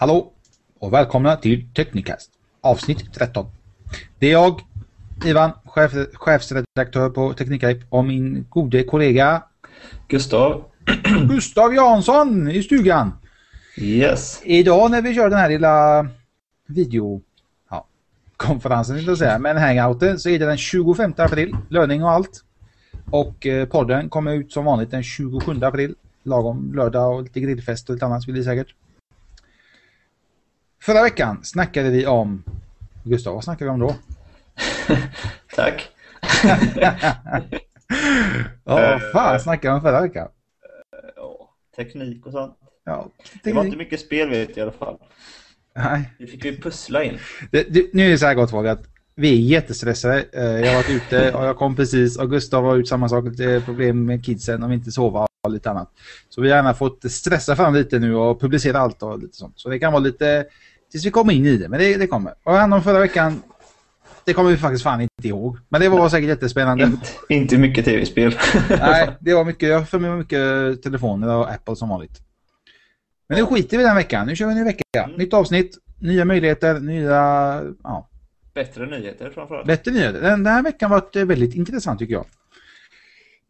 Hallå och välkomna till Technicast avsnitt 13. Det är jag, Ivan, chef, chefsredaktör på Teknikhype och min gode kollega Gustav. Gustav Jansson i stugan. Yes. Idag när vi kör den här lilla video ja, konferensen inte säga, men hangouten så är det den 25 april, löning och allt. Och eh, podden kommer ut som vanligt den 27 april. Lagom lördag och lite grillfest och lite annat vill det säkert. Förra veckan snackade vi om... Gustav, vad snackade vi om då? Tack. ja, vad fan snackade vi om förra veckan? Ja, teknik och sånt. Ja, Det var inte mycket spel vet jag i alla fall. Nej. Det fick vi pussla in. Det, det, nu är det så här gott folk att vi är jättestressade. Eh, Jag har varit ute och jag kom precis och Gustav har ut samma sak. Problem med kidsen och inte sova och lite annat. Så vi har gärna fått stressa fram lite nu och publicera allt och lite sånt. Så det kan vara lite tills vi kommer in i det. Men det, det kommer. Och hand om förra veckan det kommer vi faktiskt fan inte ihåg. Men det var säkert jättespännande. Inte, inte mycket tv-spel. Nej, det var mycket. Jag för mig mycket telefoner och Apple som vanligt. Men nu skiter vi den veckan. Nu kör vi en ny vecka. Mm. Nytt avsnitt, nya möjligheter, nya... Ja, Bättre nyheter framförallt. Bättre nyheter. Den, den här veckan har varit väldigt intressant tycker jag.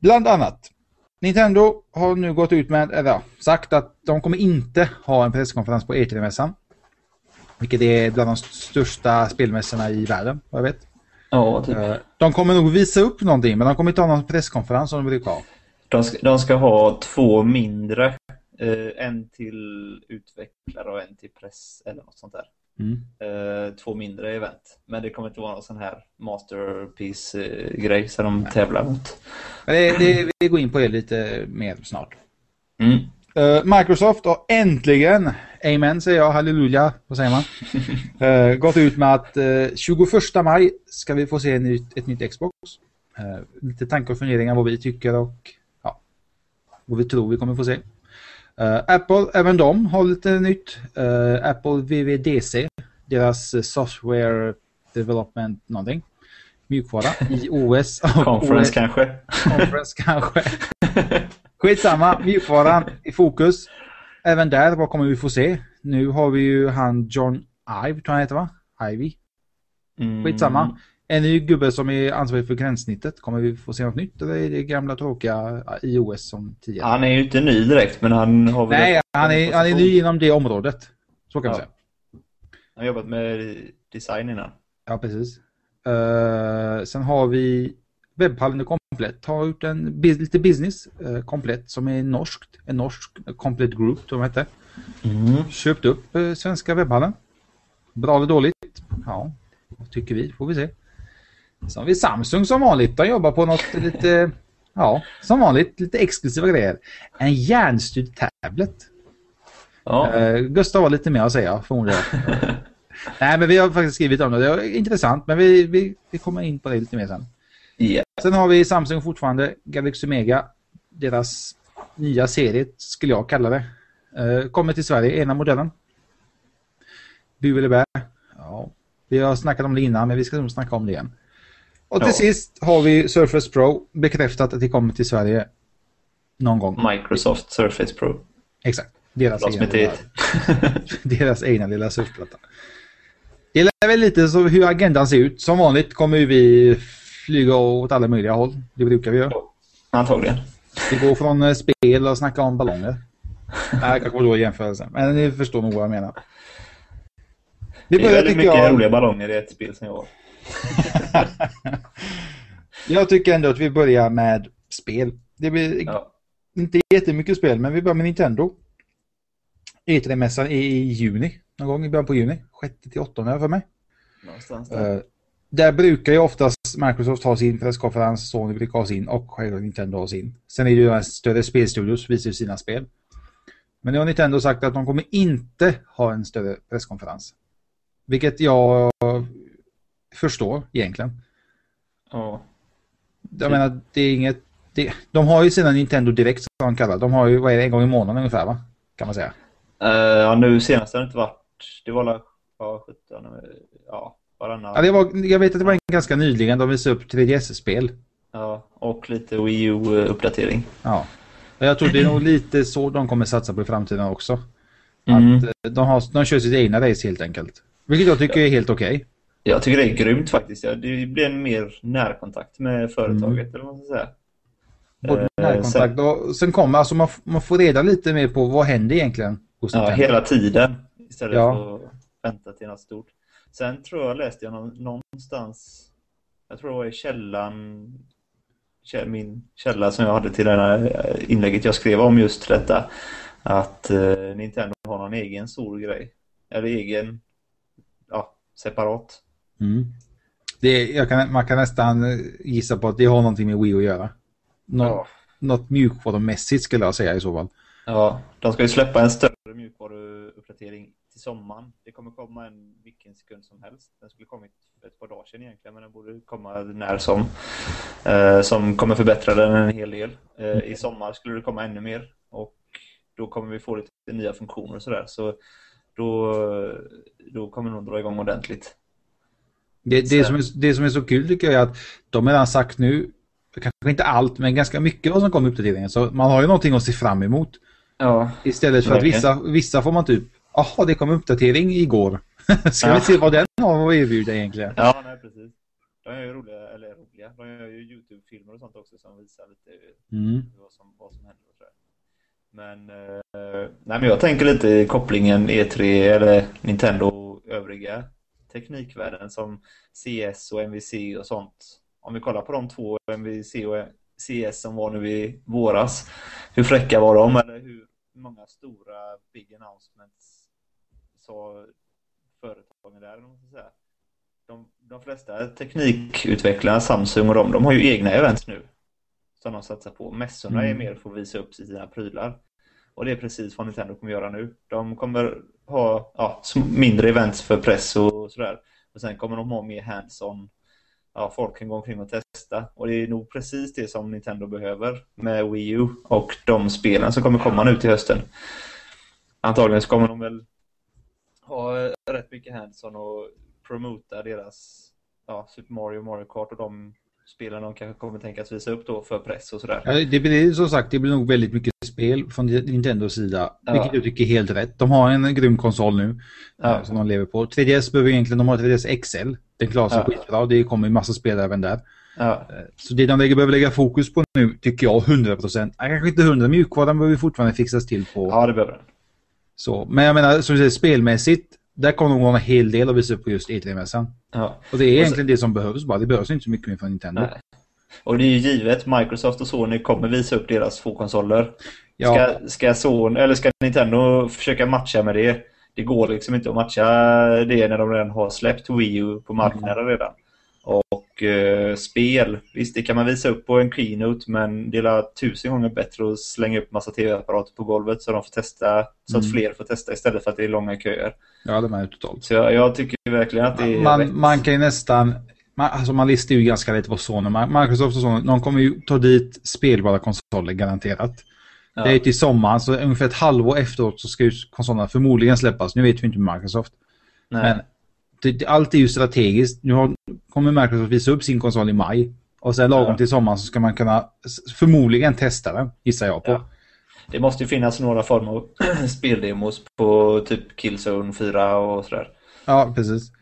Bland annat. Nintendo har nu gått ut med, eller sagt att de kommer inte ha en presskonferens på E3-mässan. Vilket är bland de största spelmässorna i världen, vad jag vet. Ja, typ. Eh, De kommer nog visa upp någonting, men de kommer inte ha någon presskonferens som de brukar ha. De ska, de ska ha två mindre. Eh, en till utvecklare och en till press eller något sånt där. Mm. Eh, två mindre event. Men det kommer inte vara någon sån här masterpiece-grej som de tävlar mot. Det, det, vi går in på det lite mer snart. Mm. Eh, Microsoft har äntligen, amen säger jag, halleluja, vad säger man? Eh, gått ut med att uh, 21 maj ska vi få se en ett nytt Xbox. Eh, lite tankar och funderingar vad vi tycker och ja, vad vi tror vi kommer få se. Eh, Apple, även de har lite nytt. Eh, Apple VVDC, deras eh, software development någonting. Mjukvara i OS. Conference OS kanske. Conference kanske. Skitsamma, mjukvaran i fokus. Även där, vad kommer vi få se? Nu har vi ju han John Ive, tror jag han heter va? Ivy. Mm. Skitsamma. En ny gubbe som är ansvarig för gränssnittet. Kommer vi få se något nytt eller är det gamla tråkiga iOS som tidigare? Han är ju inte ny direkt men han har väl... Nej, han är, han är ny inom det området. Så kan vi Ja. säga. Han har jobbat med design innan. Ja, precis. Eh, sen har vi Webbhallen är komplett. Har gjort en lite business eh, komplett som är norskt. En norsk komplett group tror jag de hette. Mm. Köpt upp eh, svenska webbhallen. Bra eller dåligt? Ja, vad tycker vi? Får vi se. Så har vi Samsung som vanligt. De jobbar på något lite, ja, som vanligt, lite exklusiva grejer. En järnstyrd tablet. Ja. Eh, Gustav har lite mer att säga förmodligen. Nej, men vi har faktiskt skrivit om det. Det är intressant, men vi, vi, vi kommer in på det lite mer sen. Ja. Sen har vi Samsung fortfarande, Galaxy Mega. Deras nya serie skulle jag kalla det. Eh, kommer till Sverige, ena modellen. Bu eller bä? Ja. Vi har snackat om det innan, men vi ska nog snacka om det igen. Och till Ja. sist har vi Surface Pro bekräftat att det kommer till Sverige någon gång. Microsoft Surface Pro. Exakt. Deras egna, lilla, deras egna lilla surfplatta. Det är väl lite så hur agendan ser ut. Som vanligt kommer vi flyga åt alla möjliga håll. Det brukar vi göra. Antagligen. Vi går från eh, spel och snackar om ballonger. Nej, jag kommer då jämförelse. Men ni förstår nog vad jag menar. Vi Det är väldigt mycket jag... roliga ballonger i ett spel som jag har. Jag tycker ändå att vi börjar med spel. Det blir Ja. inte jättemycket spel, men vi börjar med Nintendo. E3-mässan är i juni. Någon gång i början på juni. 6 till 8 för mig. Någonstans där. Uh, där brukar ju oftast Microsoft ha sin presskonferens, Sony brukar ha sin och själva Nintendo ha sin. Sen är det ju större spelstudios visar ju sina spel. Men nu har Nintendo sagt att de kommer inte ha en större presskonferens. Vilket jag förstår egentligen. Ja. Jag menar, det är inget... Det, de har ju sina Nintendo Direct som de kallar De har ju, vad är det, en gång i månaden ungefär va? Kan man säga. Eh, ja, nu senast har det inte varit... Det var la... Ja, 17... Ja, varannan. Ja, det var, jag vet att det var ganska nyligen de visade upp 3DS-spel. Ja, och lite Wii U-uppdatering. Ja. Jag tror det är nog lite så de kommer satsa på i framtiden också. Mm. Att eh, de, har, de kör sitt egna race helt enkelt. Vilket jag tycker ja. är helt okej. Okay. Jag tycker det är grymt faktiskt. Det blir en mer närkontakt med företaget, mm. eller vad man ska säga. Både närkontakt och sen kommer alltså man, man får reda lite mer på vad händer egentligen hos Ja, hela tiden. Istället ja. för att vänta till något stort. Sen tror jag läste jag någonstans, jag tror det var i källan, min källa som jag hade till det här inlägget jag skrev om just detta. Att eh, Nintendo har någon egen stor grej. Eller egen, ja, separat. Mm. Det, kan, man kan nästan gissa på att det har någonting med Wii att göra. Nå, ja. Något mjukvarumässigt skulle jag säga i så fall. Ja, de ska ju släppa en större mjukvaruuppdatering till sommaren. Det kommer komma en vilken sekund som helst. Den skulle kommit för ett par dagar sedan egentligen, men den borde komma när som. Eh, som kommer förbättra den en hel del. Eh, I sommar skulle det komma ännu mer och då kommer vi få lite nya funktioner och sådär. Så då, då kommer de dra igång ordentligt. Det, det, som är, det som är så kul tycker jag är att de har redan sagt nu, kanske inte allt, men ganska mycket vad som kommer i uppdateringen. Så man har ju någonting att se fram emot. Ja, Istället för att vissa, vissa får man typ, jaha det kom uppdatering igår. Ska ja. vi se vad den har att erbjuda egentligen. Ja, nej precis. De gör ju roliga, eller roliga, de gör ju YouTube-filmer och sånt också som visar lite mm. vad, som, vad som händer och sådär. Men, eh, nej men jag tänker lite kopplingen E3 eller Nintendo och övriga teknikvärlden som CS och MVC och sånt. Om vi kollar på de två, MVC och CS som var nu i våras. Hur fräcka var de? Eller hur många stora big announcements sa företagen där? Man säga. De, de flesta teknikutvecklarna, Samsung och de, de har ju egna events nu. Som de satsar på. Mässorna mm. är mer för att visa upp sina prylar. Och det är precis vad Nintendo kommer göra nu. De kommer ha ja, mindre events för press och sådär. Och sen kommer de ha mer hands-on. Ja, folk kan gå omkring och testa. Och det är nog precis det som Nintendo behöver med Wii U och de spelen som kommer komma nu till hösten. Antagligen så kommer de väl ha rätt mycket hands-on och promota deras ja, Super Mario, Mario Kart och de spelen de kanske kommer tänkas visa upp då för press och sådär. Ja, det blir som sagt, det blir nog väldigt mycket spel från Nintendos sida. Ja. Vilket jag tycker är helt rätt. De har en grym konsol nu. Ja. Eh, som de lever på. 3DS behöver egentligen, de har 3DS XL. Den klarar sig ja. skitbra. Det kommer en massa spel även där. Ja. Eh, så det de lägger, behöver lägga fokus på nu tycker jag 100%. Kanske inte 100 mjukvaran behöver fortfarande fixas till på. Ja det behöver den. Så, men jag menar som du säger spelmässigt. Där kommer nog vara en hel del att visa upp på just E3-mässan. Ja. Och det är egentligen så... det som behövs bara. Det behövs inte så mycket mer från Nintendo. Nej. Och det är ju givet, Microsoft och Sony kommer visa upp deras två konsoler. Ja. Ska, ska, Sony, eller ska Nintendo försöka matcha med det? Det går liksom inte att matcha det när de redan har släppt Wii U på marknaden mm. redan. Och eh, spel, visst det kan man visa upp på en keynote men det är tusen gånger bättre att slänga upp massa tv-apparater på golvet så de får testa, så att mm. fler får testa istället för att det är långa köer. Ja, det är totalt. Så jag, jag, tycker verkligen att det är man, man kan ju nästan man, alltså man listar ju ganska lätt vad Sony, Microsoft och Sony, de kommer ju ta dit spelbara konsoler garanterat. Ja. Det är till sommaren, så ungefär ett halvår efteråt så ska ju konsolerna förmodligen släppas. Nu vet vi inte med Microsoft. Nej. Men det, allt är ju strategiskt. Nu har, kommer Microsoft visa upp sin konsol i maj. Och sen lagom ja. till sommaren så ska man kunna förmodligen testa den, gissar jag på. Ja. Det måste ju finnas några former av speldemos på typ Killzone 4 och sådär. Ja, precis.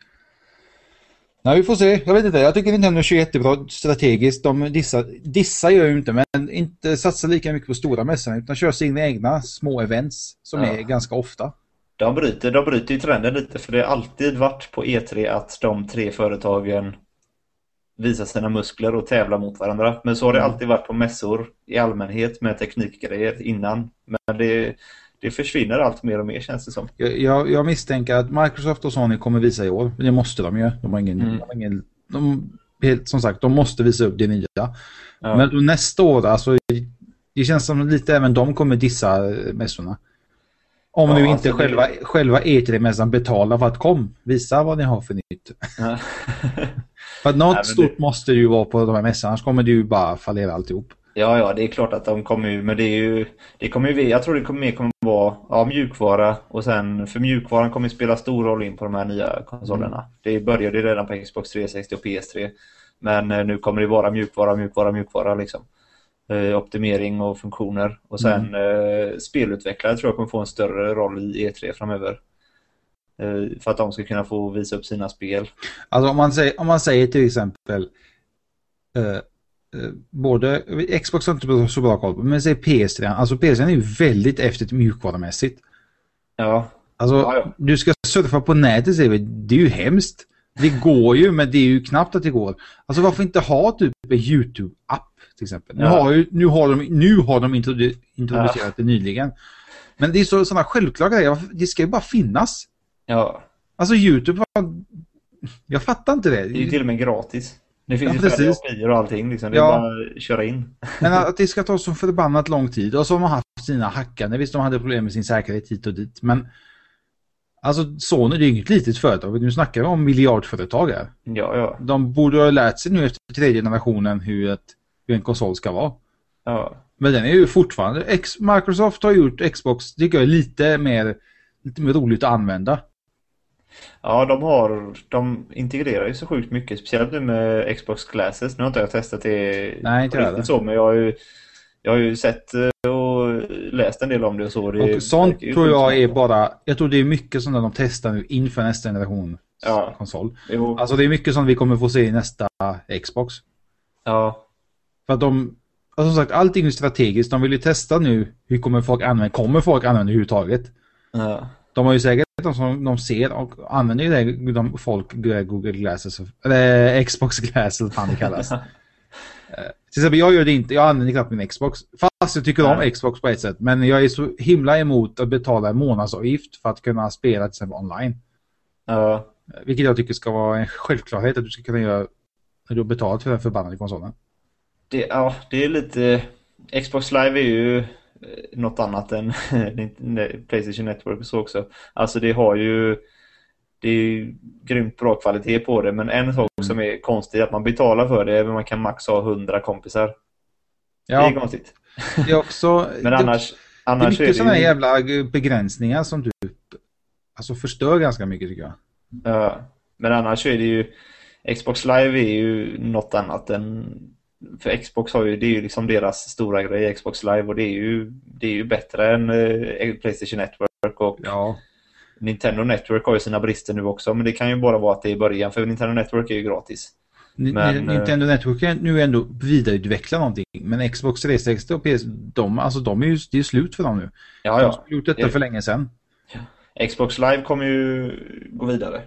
Nej, vi får se. Jag vet inte. Jag tycker Nintendo kör jättebra strategiskt. De dissar, dissar gör ju inte, men inte satsar lika mycket på stora mässorna utan kör sina egna små events som ja. är ganska ofta. De bryter, de bryter ju trenden lite för det har alltid varit på E3 att de tre företagen visar sina muskler och tävlar mot varandra. Men så har det mm. alltid varit på mässor i allmänhet med teknikgrejer innan. Men det, det försvinner allt mer och mer känns det som. Jag, jag misstänker att Microsoft och Sony kommer visa i år. Det måste de ju. De har ingen... Mm. De har ingen de, helt, som sagt, de måste visa upp det nya. Ja. Men nästa år, alltså, det känns som lite även de kommer dissa mässorna. Om ja, nu inte alltså själva, det... själva E3-mässan betalar för att kom, visa vad ni har för nytt. För att något Nej, stort det... måste det ju vara på de här mässorna, annars kommer det ju bara fallera alltihop. Ja, ja, det är klart att de kommer ju, men det är ju, det kommer ju, jag tror det kommer mer kommer vara ja, mjukvara och sen, för mjukvaran kommer spela stor roll in på de här nya konsolerna. Mm. Det började redan på Xbox 360 och PS3. Men eh, nu kommer det vara mjukvara, mjukvara, mjukvara liksom. Eh, optimering och funktioner. Och sen mm. eh, spelutvecklare tror jag kommer få en större roll i E3 framöver. Eh, för att de ska kunna få visa upp sina spel. Alltså om man säger, om man säger till exempel eh, Eh, både Xbox har inte så bra koll på, men säg PS3. Alltså PS3 är ju väldigt efter mjukvarumässigt. Ja. Alltså, ja, ja. du ska surfa på nätet säger vi, det är ju hemskt. Det går ju, men det är ju knappt att det går. Alltså varför inte ha typ en YouTube-app till exempel? Ja. Nu, har ju, nu, har de, nu har de introdu introducerat det nyligen. Men det är så, sådana självklara grejer, det ska ju bara finnas. Ja. Alltså YouTube, jag fattar inte det. Det är ju till och med gratis. Det finns ja, ju färdiga och allting liksom. Det är ja. bara att köra in. Men att det ska ta så förbannat lång tid. Och så har man haft sina hackande. Visst, de hade problem med sin säkerhet hit och dit. Men alltså Sony det är inget litet företag. Nu snackar vi om miljardföretag här. Ja, ja. De borde ha lärt sig nu efter tredje generationen hur, ett, hur en konsol ska vara. Ja. Men den är ju fortfarande... X, Microsoft har gjort Xbox, tycker jag, lite mer, lite mer roligt att använda. Ja, de har, de integrerar ju så sjukt mycket, speciellt nu med Xbox Glasses. Nu har inte jag testat det Nej, inte riktigt så, men jag har ju, jag har ju sett eh, och läst en del om det och så. Det och sånt tror jag är bara, jag tror det är mycket sånt de testar nu inför nästa generation ja. konsol. Jo. Alltså det är mycket som vi kommer få se i nästa Xbox. Ja. För att de, alltså som sagt, allting är strategiskt. De vill ju testa nu, hur kommer folk använda, kommer folk använda det överhuvudtaget? Ja. De har ju säkert de som de ser och använder ju det, de folk Google Glasses, eller Xbox Glasses, vad fan det kallas. Eh, till exempel jag gör det inte, jag använder knappt min Xbox. Fast jag tycker Nej. om Xbox på ett sätt. Men jag är så himla emot att betala en månadsavgift för att kunna spela till exempel online. Ja. Uh. Vilket jag tycker ska vara en självklarhet att du ska kunna göra när du har betalat för den förbannade konsolen. Det, ja, det är lite... Xbox Live är ju Eh, något annat än Playstation Network och så också. Alltså det har ju det är ju grymt bra kvalitet på det men en sak mm. som är konstigt är att man betalar för det men man kan max ha 100 kompisar. Ja. Det är konstigt. Det är också... men annars, det, annars det är mycket sådana ju... jävla begränsningar som typ alltså förstör ganska mycket tycker jag. Ja, men annars är det ju Xbox Live är ju något annat än för Xbox har ju, det är ju liksom deras stora grej, Xbox Live och det är ju, det är ju bättre än eh, Playstation Network och ja. Nintendo Network har ju sina brister nu också men det kan ju bara vara att det är i början för Nintendo Network är ju gratis. Men, eh, Nintendo Network är nu ändå vidareutveckla någonting men Xbox 360 och PS, de, alltså de är ju, det är slut för dem nu. Ja, ja. De har gjort detta det... för länge sedan. Xbox Live kommer ju gå vidare.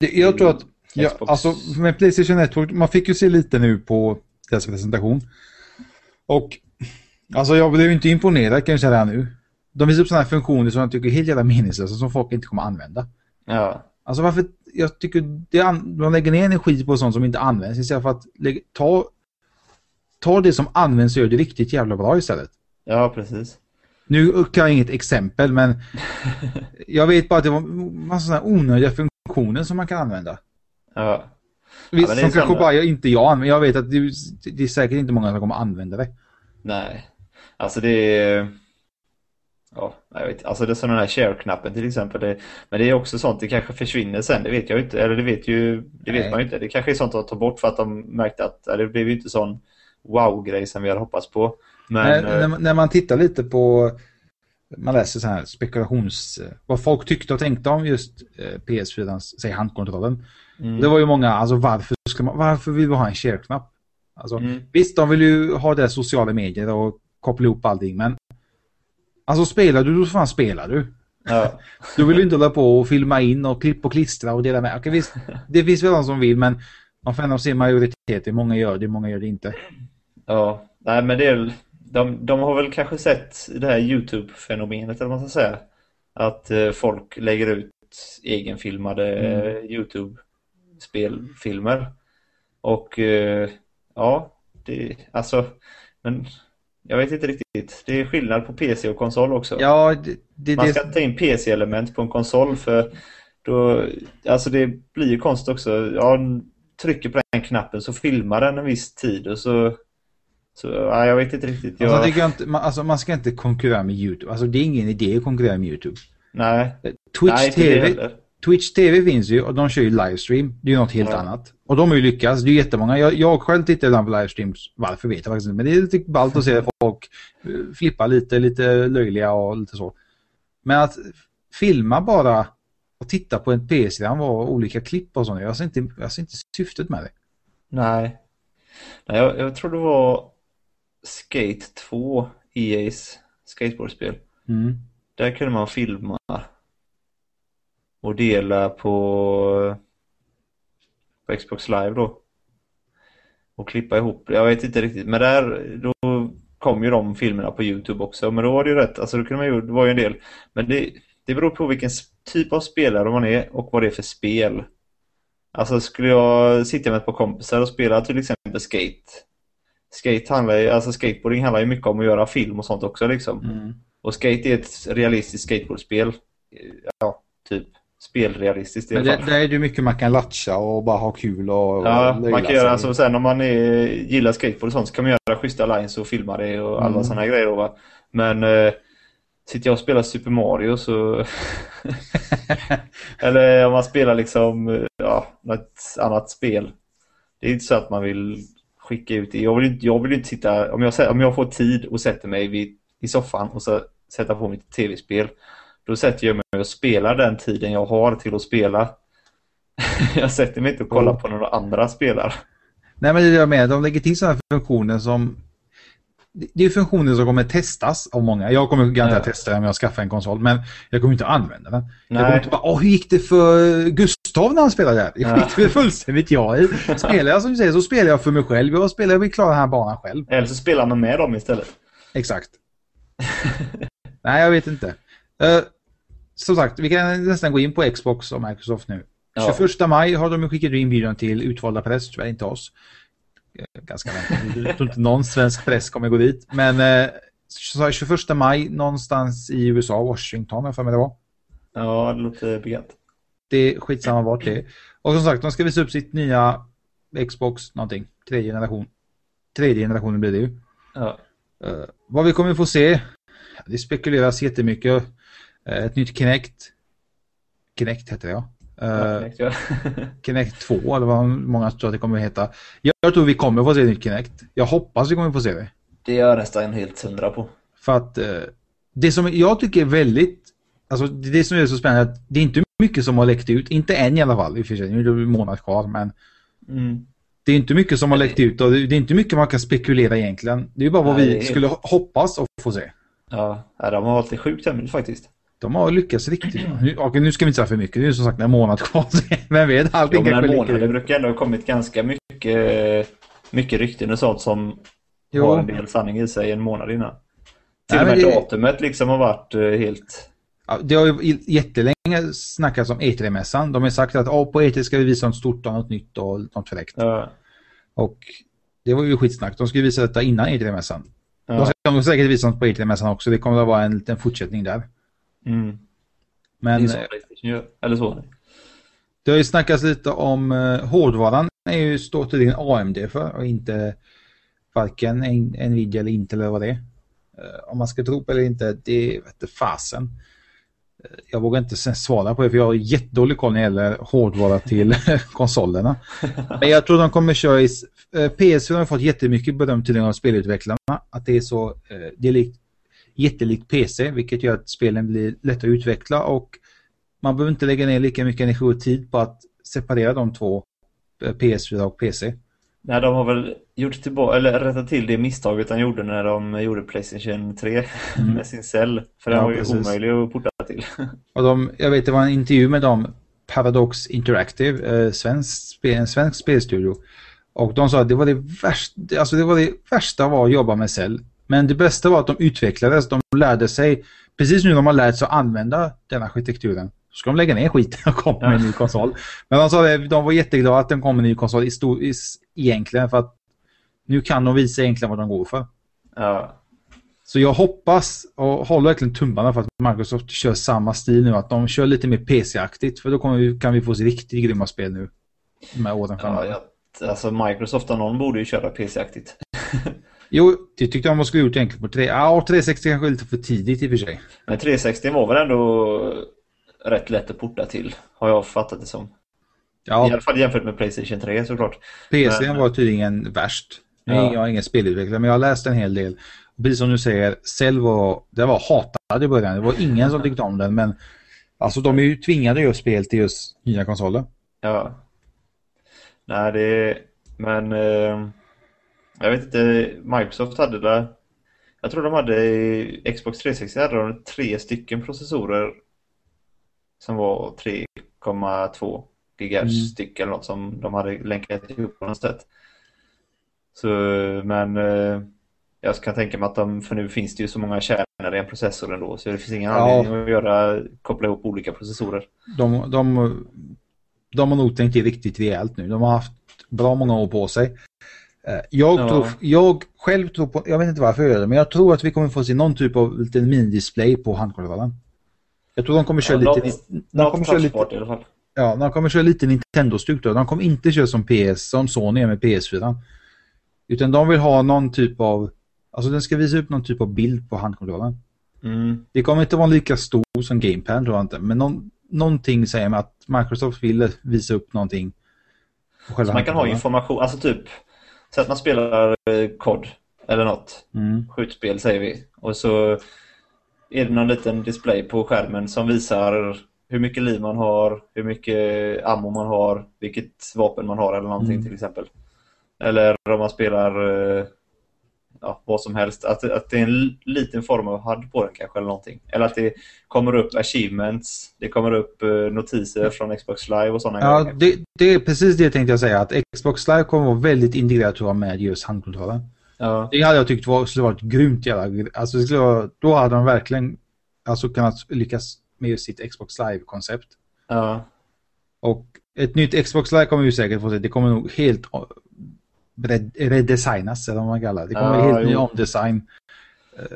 Det, jag tror att Ja, alltså med Playstation Network, man fick ju se lite nu på deras presentation. Och alltså jag blev inte imponerad kan jag säga nu. De visar upp sådana här funktioner som jag tycker är helt jävla meningslösa som folk inte kommer använda. Ja. Alltså varför, jag tycker det, man lägger ner energi på sånt som inte används istället för att lägga, ta, ta det som används och gör det riktigt jävla bra istället. Ja, precis. Nu kan jag inget exempel men jag vet bara att det var massa sådana onödiga funktioner som man kan använda. Ja. Visst, ja, som kanske bara inte jag men jag vet att det, det, är säkert inte många som kommer använda det. Nej, alltså det är... Ja, jag vet Alltså det är sådana här share-knappen till exempel. Det, men det är också sånt, det kanske försvinner sen, det vet jag inte. Eller det vet ju, det vet man ju inte. Det kanske är sånt att ta bort för att de märkte att det blev ju inte sån wow-grej som vi hade hoppats på. Men, när, när, när man tittar lite på man läser så här spekulations... Vad folk tyckte och tänkte om just eh, PS4, säg handkontrollen. Mm. Det var ju många, alltså varför, ska man, varför vill vi ha en share-knapp? Alltså, mm. Visst, de vill ju ha det sociala medier och koppla ihop allting, men alltså spelar du, då fan spelar du. Ja. du vill ju inte hålla på och filma in och klippa och klistra och dela med. Okej, visst, det finns väl de som vill, men man får ändå se majoriteten. Många gör det, många gör det inte. Ja, nej men det är de, de har väl kanske sett det här YouTube-fenomenet, eller vad man ska säga. Att eh, folk lägger ut egenfilmade mm. eh, YouTube spelfilmer. Och eh, ja, det, alltså, men jag vet inte riktigt. Det är skillnad på PC och konsol också. Ja, det, det, Man ska ta in PC-element på en konsol för då, alltså det blir ju konstigt också. Ja, trycker på den knappen så filmar den en viss tid och så så ja, jag vet inte riktigt. Jag... Alltså, jag inte, man, alltså, man ska inte konkurrera med YouTube. Alltså det är ingen idé att konkurrera med YouTube. Nej. Twitch, Nej, TV, Twitch TV finns ju och de kör ju livestream. Det är ju något helt ja. annat. Och de har ju lyckats. Det är jättemånga. Jag, jag själv tittar ibland på livestreams. Varför vet jag faktiskt inte. Men det är lite ballt att se folk eh, flippa lite, lite löjliga och lite så. Men att filma bara och titta på en PC-ram och olika klipp och sånt. Jag ser inte, jag ser inte syftet med det. Nej. Nej jag, jag tror det var Skate 2, EA's skateboardspel. Mm. Där kunde man filma och dela på, på Xbox Live då. Och klippa ihop. Jag vet inte riktigt. Men där då kom ju de filmerna på Youtube också. Men då var det ju rätt. Alltså då kunde man ju, det var ju en del. Men det, det beror på vilken typ av spelare man är och vad det är för spel. Alltså skulle jag sitta med ett par kompisar och spela till exempel skate. Skate handlar ju, alltså skateboarding handlar ju mycket om att göra film och sånt också liksom. Mm. Och skate är ett realistiskt skateboardspel. Ja, typ spelrealistiskt i Men det, där är det mycket man kan latcha och bara ha kul och Ja, och man kan göra alltså sen om man är, gillar skateboard och sånt så kan man göra schyssta lines och filma det och alla mm. sådana grejer då, va? Men eh, sitter jag och spelar Super Mario så eller om man spelar liksom ja, något annat spel. Det är inte så att man vill skicka ut det. Jag vill inte, jag vill inte sitta, om jag, om jag får tid och sätter mig vid, i soffan och så sätta på mitt tv-spel då sätter jag mig och spelar den tiden jag har till att spela. jag sätter mig inte och kollar på några andra spelar. Nej men det är jag med. De lägger till sådana funktioner som det är funktioner som kommer testas av många. Jag kommer garanterat ja. testa om jag skaffar en konsol, men jag kommer inte använda den. Nej. Jag kommer inte bara, åh hur gick det för Gustav när han spelade där? Det skiter ja. fullständigt jag i. Spelar jag som du säger så spelar jag för mig själv. Jag spelar, jag vill klara den här banan själv. Eller så spelar man med dem istället. Exakt. Nej, jag vet inte. Uh, som sagt, vi kan nästan gå in på Xbox och Microsoft nu. Ja. 21 maj har de skickat inbjudan till utvalda press, tyvärr inte oss. Eh, ganska väntat. Jag tror inte någon svensk press kommer gå dit. Men eh, 21 maj någonstans i USA, Washington, jag för mig det var. Ja, det låter bekant. Det är skitsamma vart det är. Och som sagt, de ska visa upp sitt nya Xbox någonting. Tredje generation. Tredje generationen blir det ju. Ja. Uh, vad vi kommer få se. Det spekuleras jättemycket. Eh, ett nytt Kinect. Kinect heter det ja. Uh, Kinect, ja. Kinect 2, det var många tror att det kommer att heta. Jag tror vi kommer få se nytt Kinect. Jag hoppas vi kommer få se det. Det är jag nästan helt hundra på. För att uh, det som jag tycker är väldigt, alltså det som är så spännande är att det är inte mycket som har läckt ut, inte än i alla fall i och för sig, nu är det en månad kvar men mm. det är inte mycket som har läckt ut och det är inte mycket man kan spekulera egentligen. Det är bara vad Nej, vi skulle hoppas att få se. Ja, de har varit lite sjukt hemligt faktiskt. De har lyckats riktigt nu, nu ska vi inte säga för mycket. Det är som sagt en månad kvar. Vem vet, allting jo, men en månad, Det brukar ändå ha kommit ganska mycket, mycket rykten och sånt som jo. har en del sanning i sig en månad innan. Till och med det... datumet liksom har varit eh, helt... Ja, det har ju jättelänge snackats om E3-mässan. De har sagt att oh, på E3 ska vi visa något stort och något nytt och något fräckt. Ja. Och det var ju skitsnack. De skulle visa detta innan E3-mässan. Ja. De ska säkert visa något på E3-mässan också. Det kommer att vara en liten fortsättning där. Mm. Men, det är så Playstation gör. Eller så. Det har ju snackats lite om uh, hårdvaran är ju står tydligen AMD för och inte varken Nvidia eller Intel eller vad det är. Uh, om man ska tro på eller inte, det vete fasen. Uh, jag vågar inte svara på det för jag har jättedålig koll när det gäller hårdvara till konsolerna. Men jag tror de kommer köra i... PS4 har fått jättemycket beröm till av spelutvecklarna. Att det är så... Det är likt jättelikt PC vilket gör att spelen blir lättare att utveckla och man behöver inte lägga ner lika mycket energi och tid på att separera de två eh, PS4 och PC. Nej, de har väl gjort tillbaka, eller rättat till det misstaget de gjorde när de gjorde Playstation 3 mm. med sin cell. För den ja, var ju precis. omöjlig att porta till. och de, jag vet, det var en intervju med dem, Paradox Interactive, eh, svensk, en svensk spelstudio. Och de sa att det var det värsta, alltså det var det värsta var att jobba med cell. Men det bästa var att de utvecklades, de lärde sig, precis nu när de har lärt sig att använda den arkitekturen, så ska de lägga ner skiten och komma med en ny konsol. Men de sa det, de var jätteglada att den kom en ny konsol i stor, i, egentligen för att nu kan de visa egentligen vad de går för. Ja. Så jag hoppas och håller verkligen tummarna för att Microsoft kör samma stil nu, att de kör lite mer PC-aktigt för då vi, kan vi få se riktigt grymma spel nu. De här åren framöver. Ja, ja, alltså Microsoft och någon borde ju köra PC-aktigt. Jo, det tyckte jag man skulle gjort egentligen på 3. Ja, 360 kanske är lite för tidigt i och för sig. Men 360 var väl ändå rätt lätt att porta till, har jag fattat det som. Ja. I alla fall jämfört med Playstation 3 såklart. PC men... var tydligen värst. Ja. Jag har ingen spelutvecklare men jag har läst en hel del. Precis som du säger, Cell var, det var hatad i början. Det var ingen som tyckte om den men alltså de är ju tvingade att göra spel till just nya konsoler. Ja. Nej det men eh, jag vet inte, Microsoft hade det jag tror de hade i Xbox 360 hade de tre stycken processorer som var 3,2 GHz mm. styck eller något som de hade länkat ihop på något sätt. Så, men eh, jag kan tänka mig att de, för nu finns det ju så många kärnor i en processor ändå så det finns ingen ja. anledning att göra, koppla ihop olika processorer. De, de, de har nog tänkt till riktigt rejält nu. De har haft bra många år på sig. Eh, jag, ja. tror, jag själv tror på, jag vet inte varför jag gör det, men jag tror att vi kommer få se någon typ av liten minidisplay på handkontrollen. Jag tror de kommer köra ja, lite... Något, de kommer köra lite, i alla fall. Ja, de kommer köra lite Nintendo-stuk då. De kommer inte köra som PS, som Sony är med PS4. Utan de vill ha någon typ av, alltså den ska visa upp någon typ av bild på handkontrollen. Mm. Det kommer inte vara lika stor som GamePad tror jag inte, men någon, någonting säger mig att Microsoft vill visa upp någonting. Så man kan ha information, alltså typ, så att man spelar eh, kod eller något, mm. skjutspel säger vi, och så är det någon liten display på skärmen som visar hur mycket liv man har, hur mycket ammo man har, vilket vapen man har eller någonting mm. till exempel. Eller om man spelar eh, ja, vad som helst. Att, att det är en liten form av HUD på den kanske eller någonting. Eller att det kommer upp achievements, det kommer upp eh, notiser från Xbox Live och sådana ja, grejer. Det, det är precis det jag tänkte säga. Att Xbox Live kommer vara väldigt integrerat tror jag, med just handkontrollen. Ja. Det hade jag tyckt var, skulle varit grymt jävla... Alltså, skulle då hade de verkligen alltså, kunnat lyckas med sitt Xbox Live-koncept. Ja. Och ett nytt Xbox Live kommer vi säkert få se. Det kommer nog helt redesignas eller vad man kallar det. Det kommer ja, helt ny omdesign.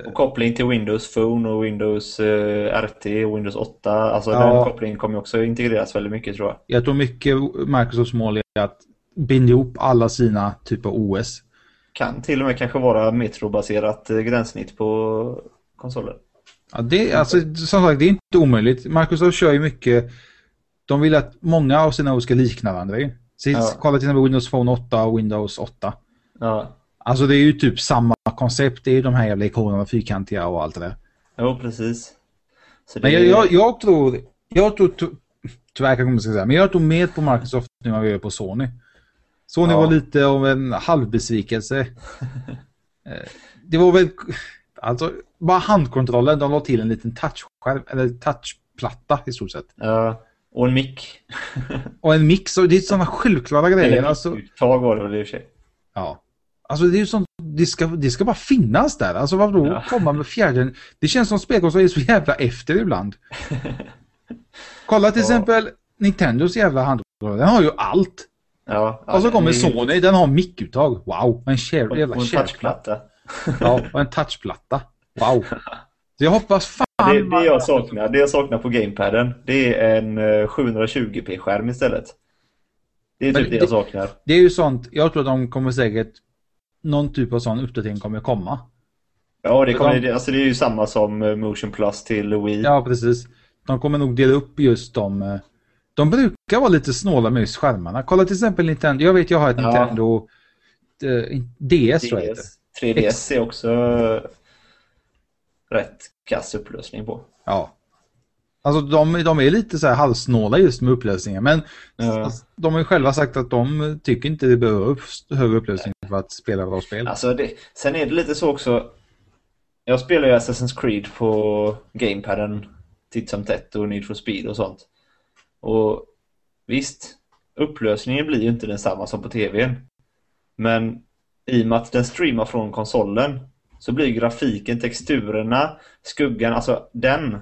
Och koppling till Windows Phone och Windows eh, RT och Windows 8. Alltså ja. den kopplingen kommer också integreras väldigt mycket tror jag. Jag tror mycket Microsofts mål är att binda ihop alla sina typer OS. Kan till och med kanske vara Metro-baserat eh, gränssnitt på konsoler. Ja, det, alltså, som sagt, det är inte omöjligt. Microsoft kör ju mycket... De vill att många av sina ord ska likna varandra. Så ja. Kolla till exempel Windows Phone 8 och Windows 8. Ja. Alltså det är ju typ samma koncept. Det är ju de här jävla ikonerna, fyrkantiga och allt det där. Jo, precis. Det... Men jag, jag, jag, tror... Jag tror... Tyvärr kan jag säga. Men jag tror mer på Microsoft nu än vad jag gör på Sony. Sony ja. var lite av en halvbesvikelse. Eh, det var väl... Alltså, bara handkontrollen. De la till en liten touchskärm, eller touchplatta i stort sett. Ja. Och en mick. och en mick, så det är sådana självklara grejer. Eller alltså... Uttag var det väl i och för sig. Ja. Alltså det är ju sånt, det ska, det ska bara finnas där. Alltså vadå ja. komma med fjärde? Det känns som spelkonsol är så jävla efter ibland. Kolla till ja. exempel Nintendos jävla handkontroll. Den har ju allt. Ja. Och så kommer Sony, den har mickuttag. Wow. En share, jävla och en touchplatta. ja, och en touchplatta. Wow. Så jag hoppas fan det, det jag saknar, det jag saknar på gamepaden, det är en 720p-skärm eh, istället. Det är typ det, det jag saknar. Det är ju sånt, jag tror att de kommer säkert, någon typ av sån uppdatering kommer komma. Ja, det, kommer, de, alltså det är ju samma som eh, Motion Plus till Wii. Ja, precis. De kommer nog dela upp just de... Eh, de brukar vara lite snåla med just skärmarna. Kolla till exempel Nintendo. Jag vet jag har ett ja. Nintendo DS, DS tror jag heter. 3DS är också rätt kass upplösning på. Ja. Alltså de, de är lite så här halvsnåla just med upplösningen men ja. alltså, de har ju själva sagt att de tycker inte det behöver högre upplösning för att spela bra spel. Alltså det, sen är det lite så också jag spelar ju Assassin's Creed på gamepaden titt som tätt och Need for Speed och sånt. Och visst, upplösningen blir ju inte densamma som på tvn. Men i och med att den streamar från konsolen så blir grafiken, texturerna, skuggan, alltså den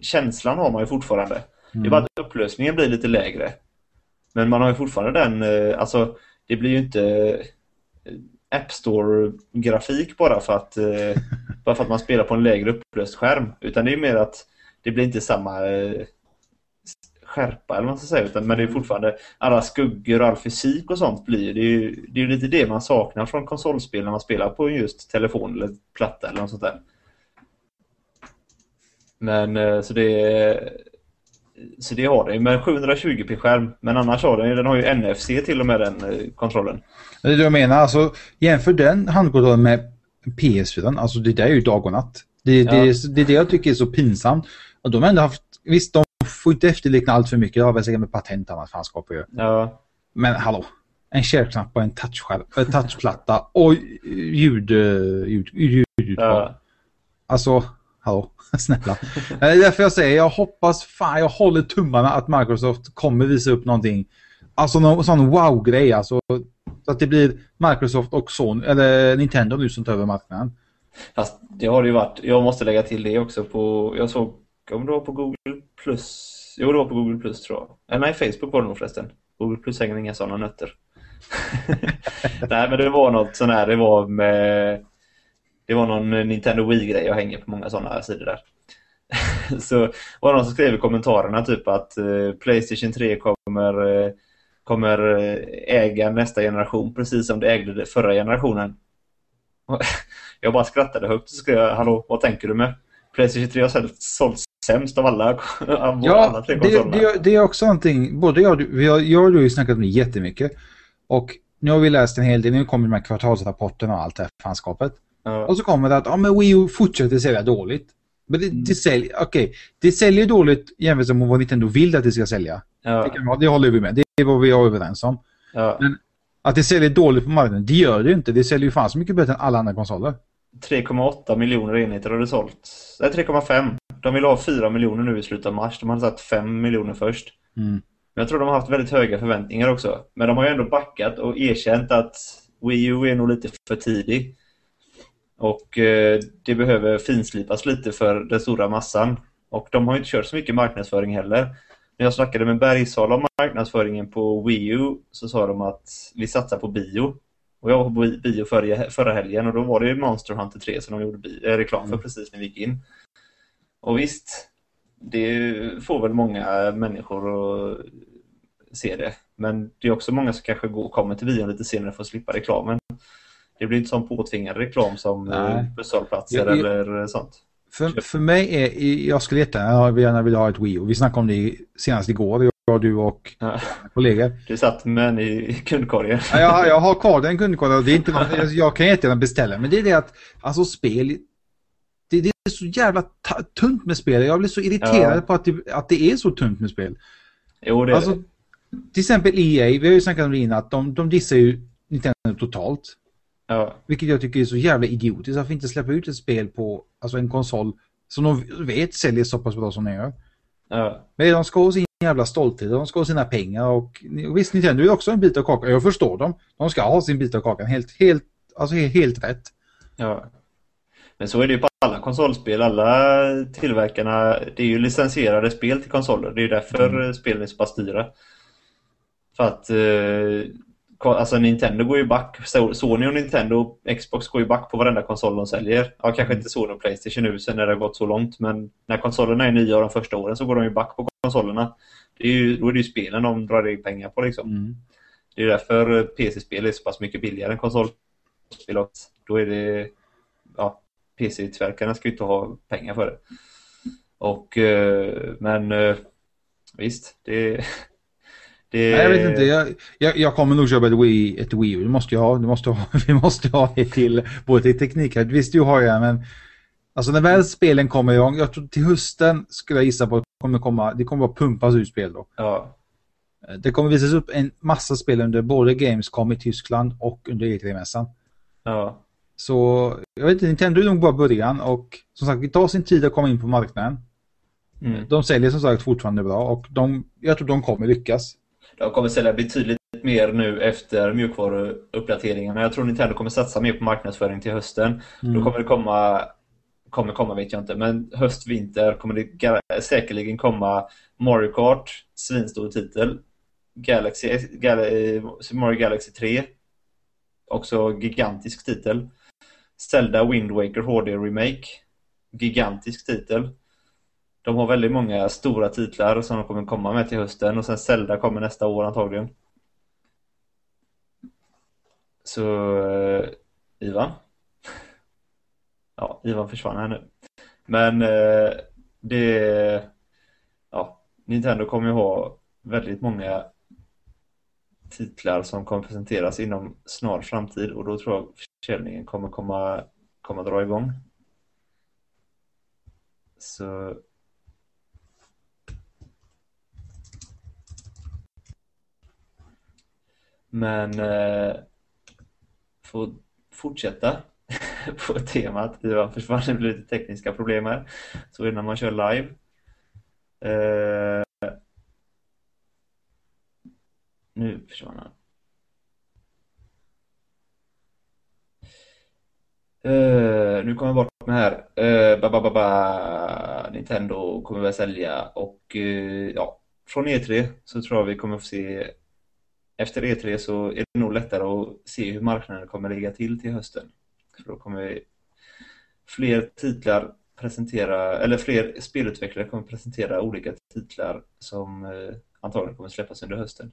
känslan har man ju fortfarande. Mm. Det är mm. bara att upplösningen blir lite lägre. Men man har ju fortfarande den, eh, alltså det blir ju inte eh, App Store-grafik bara för att eh, bara för att man spelar på en lägre upplöst skärm. Utan det är mer att det blir inte samma skärpa eller man ska säga. Utan, men det är fortfarande alla skuggor och all fysik och sånt blir det är ju det är lite det man saknar från konsolspel när man spelar på just telefon eller platta eller något sånt där. Men eh, så det så det har den med 720p skärm. Men annars har den, den har ju NFC till och med den eh, kontrollen. Det är det jag menar, alltså jämför den handkontrollen med PS4, alltså det där är ju dag och natt. Det, ja. det, det är det jag tycker är så pinsamt. Och de har ändå haft, visst de får inte efterlikna allt för mycket, det har väl säkert med patent och annat fanskap att göra. Ja. Men hallå, en share-knapp på en touchplatta och ljud, ljud, ljud, ljud ja. Alltså, hallå, snälla. Det är därför jag säger, jag hoppas, fan jag håller tummarna att Microsoft kommer visa upp någonting. Alltså någon sån wow-grej, alltså. Så att det blir Microsoft och Sony, eller Nintendo nu som tar över marknaden. Fast det har det ju varit, jag måste lägga till det också på, jag såg, om det var på Google Plus, jo det var på Google Plus tror jag. Äh, nej, Facebook var det nog förresten. Google Plus hänger inga sådana nötter. Nej, men det var något sån här, det var med... Det var någon Nintendo Wii-grej, jag hänger på många sådana sidor där. så var det någon som skrev i kommentarerna typ att uh, Playstation 3 kommer, uh, kommer äga nästa generation precis som det ägde det förra generationen. jag bara skrattade högt och skrev, hallå, vad tänker du med? Playstation 3 har sålt sämst av alla, av ja, alla tre konsolerna. Det, det, det, är också någonting, både jag, jag, jag och du har ju snackat om det jättemycket. Och nu har vi läst en hel del, nu kommer de här kvartalsrapporterna och allt det här fanskapet. Ja. Och så kommer det att ja, men Wii U fortsätter sälja dåligt. Men det, mm. det säljer, okej, okay. det säljer dåligt jämfört med vad Nintendo vill att det ska sälja. Ja. Det, kan, det håller vi med, det är vad vi är överens om. Ja. Men att det säljer dåligt på marknaden, det gör det ju inte. Det säljer ju fan så mycket bättre än alla andra konsoler. 3,8 miljoner enheter har det sålt. Nej, 3,5. De vill ha 4 miljoner nu i slutet av mars. De hade satt 5 miljoner först. Mm. Men jag tror de har haft väldigt höga förväntningar också. Men de har ju ändå backat och erkänt att Wii U är nog lite för tidig. Och eh, det behöver finslipas lite för den stora massan. Och de har inte kört så mycket marknadsföring heller. När jag snackade med Bergsala om marknadsföringen på Wii U så sa de att vi satsar på bio. Och jag var på bio förra, förra helgen och då var det Monster Hunter 3 som de gjorde bi, eh, reklam för mm. precis när vi gick in. Och visst, det får väl många människor att se det. Men det är också många som kanske går, kommer till videon lite senare för att slippa reklamen. Det blir inte sån påtvingad reklam som eh, busshållplatser eller sånt. För, för mig är, jag skulle jättegärna vilja ha ett Wii och vi snackade om det senast igår, jag, du och ja. kollegor. Du satt med den i kundkorgen. Ja, jag, jag har kvar den kundkorgen det är inte något, jag, kan jättegärna beställa men det är det att alltså spel det, det är så jävla tunt med spel. Jag blir så irriterad ja. på att det, att det är så tunt med spel. Jo, det är alltså, det. Till exempel EA, vi har ju snackat om det innan, att de, de dissar ju Nintendo totalt. Ja. Vilket jag tycker är så jävla idiotiskt. Varför inte släppa ut ett spel på alltså en konsol som de vet säljer så pass bra som de gör. Ja. Men de ska ha sin jävla stolthet, de ska ha sina pengar och visst Nintendo är också en bit av kakan. Jag förstår dem. De ska ha sin bit av kakan. Helt, helt, alltså helt, helt rätt. Ja. Men så är det ju på alla konsolspel. Alla tillverkarna, det är ju licensierade spel till konsoler. Det är ju därför mm. spelen är så pass dyra. För att eh, alltså Nintendo går ju back. Sony och Nintendo Xbox går ju back på varenda konsol de säljer. Ja, kanske inte Sony och Playstation nu sen när det har gått så långt. Men när konsolerna är nya de första åren så går de ju back på konsolerna. Det är ju, då är det ju spelen de drar in pengar på liksom. Mm. Det är därför PC-spel är så pass mycket billigare än konsolspel. Då är det... Ja, PC-tillverkarna ska ju inte ha pengar för det. Och, eh, men eh, visst, det, det... Nej, jag vet inte. Jag, jag, jag, kommer nog köpa ett Wii, ett Wii U. Det måste jag ha. Det måste ha. Vi måste ha det till både till teknik. Visst, du har jag, men alltså när väl spelen kommer igång. Jag tror till hösten skulle jag gissa på att det kommer komma. Det kommer att pumpas ut spel då. Ja. Det kommer visas upp en massa spel under både Gamescom i Tyskland och under E3-mässan. Ja. Så jag vet inte, Nintendo är nog bara början och som sagt, det tar sin tid att komma in på marknaden. Mm. De säljer som sagt fortfarande bra och de, jag tror de kommer lyckas. De kommer sälja betydligt mer nu efter mjukvaruuppdateringarna. Jag tror Nintendo kommer satsa mer på marknadsföring till hösten. Mm. Då kommer det komma, kommer komma vet jag inte, men höst, vinter kommer det säkerligen komma Mario Kart, svinstor titel. Galaxy, Gal Mario Galaxy 3, också gigantisk titel. Zelda Wind Waker HD Remake, gigantisk titel. De har väldigt många stora titlar som de kommer komma med till hösten och sen Zelda kommer nästa år antagligen. Så eh, Ivan? Ja, Ivan försvann här nu. Men eh, det... Ja, Nintendo kommer ju ha väldigt många titlar som kommer presenteras inom snar framtid och då tror jag försäljningen kommer komma, komma dra igång. Så Men eh, får fortsätta på temat. Det försvann det lite tekniska problem här. Så innan man kör live. Eh, nu försvann han. Uh, nu kommer jag bort med här. Uh, ba, ba, ba, ba. Nintendo kommer väl sälja och uh, ja, från E3 så tror jag vi kommer få se efter E3 så är det nog lättare att se hur marknaden kommer ligga till till hösten. För då kommer fler titlar presentera, eller fler spelutvecklare kommer presentera olika titlar som eh, antagligen kommer släppas under hösten.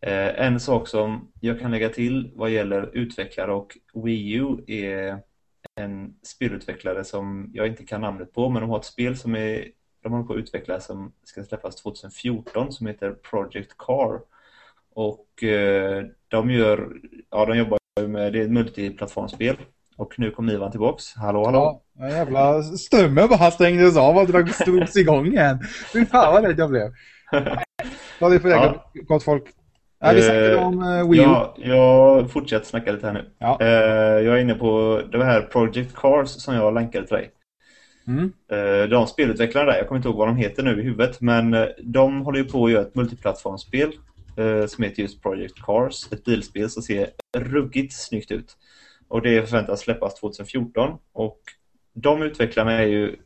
Eh, en sak som jag kan lägga till vad gäller utvecklare och Wii U är en spelutvecklare som jag inte kan namnet på men de har ett spel som är de håller på att utveckla som ska släppas 2014 som heter Project Car. Och eh, de gör, ja de jobbar med, det är ett multiplattformsspel. Och nu kom Ivan tillbaks. Hallå, hallå. Ja, jävla strömmen bara stängdes av och drogs igång igen. Fy fan vad rädd jag blev. Vad är det för ja. gott folk? Ja, vi snackade eh, om uh, Wii U. Ja, jag fortsätter snacka lite här nu. Ja. Uh, jag är inne på det här Project Cars som jag länkade till dig. Mm. Uh, de spelutvecklarna där, jag kommer inte ihåg vad de heter nu i huvudet, men de håller ju på att göra ett multiplattformsspel uh, Eh, som heter just Project Cars. Ett bilspel som ser ruggigt snyggt ut. Och det förväntas släppas 2014 och de utvecklarna är ju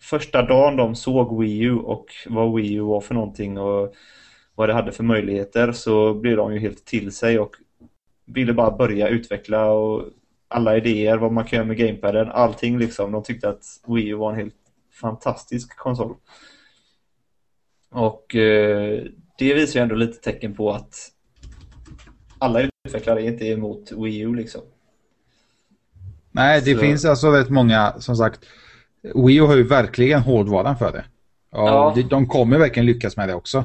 första dagen de såg Wii U och vad Wii U var för någonting och vad det hade för möjligheter så blev de ju helt till sig och ville bara börja utveckla och alla idéer, vad man kan göra med gamepaden, allting liksom. De tyckte att Wii U var en helt fantastisk konsol. Och eh, det visar ju ändå lite tecken på att alla utvecklare inte är emot Wii U liksom. Nej, det Så... finns alltså rätt många, som sagt, Wii U har ju verkligen hårdvaran för det. Och ja. de kommer verkligen lyckas med det också.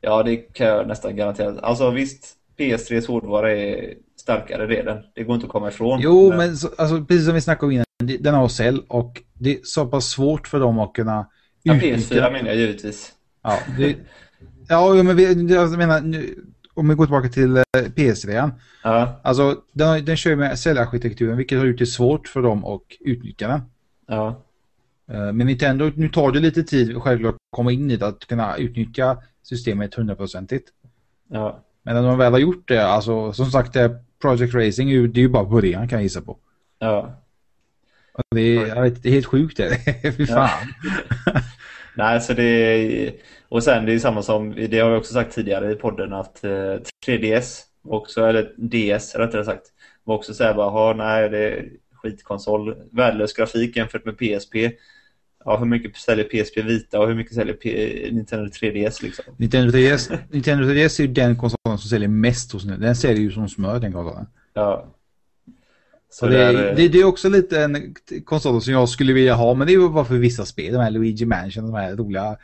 Ja, det kan jag nästan garantera. Alltså visst, PS3s hårdvara är starkare det den. Det går inte att komma ifrån. Jo, men, men så, alltså, precis som vi snackade om innan, den har cell och det är så pass svårt för dem att kunna Ja, PS4 menar jag givetvis. Ja, det, ja men vi, jag menar, nu, om vi går tillbaka till eh, PS3. Ja. Alltså, den, den kör med cellarkitekturen, vilket har gjort det svårt för dem att utnyttja den. Ja. Eh, men Nintendo, nu tar det lite tid självklart att komma in i det, att kunna utnyttja systemet hundraprocentigt. Ja. Men när de väl har gjort det, alltså som sagt det Project Racing, det är ju bara början kan jag gissa på. Ja. Det är, vet, det är helt sjukt det, fy fan. Ja. Nej, så det är, och sen det är samma som, det har jag också sagt tidigare i podden att eh, 3DS också, eller DS rättare sagt, var också såhär bara, nej det är skitkonsol, värdelös grafik jämfört med PSP ja, hur mycket säljer PSP Vita och hur mycket säljer P Nintendo 3DS liksom? Nintendo 3DS, Nintendo 3DS är ju den konsolen som säljer mest hos nu. Den säljer ju som smör den konsolen. Ja. Så det, är, det, det, är också lite en konsol som jag skulle vilja ha, men det är bara för vissa spel. De här Luigi Mansion, de här roliga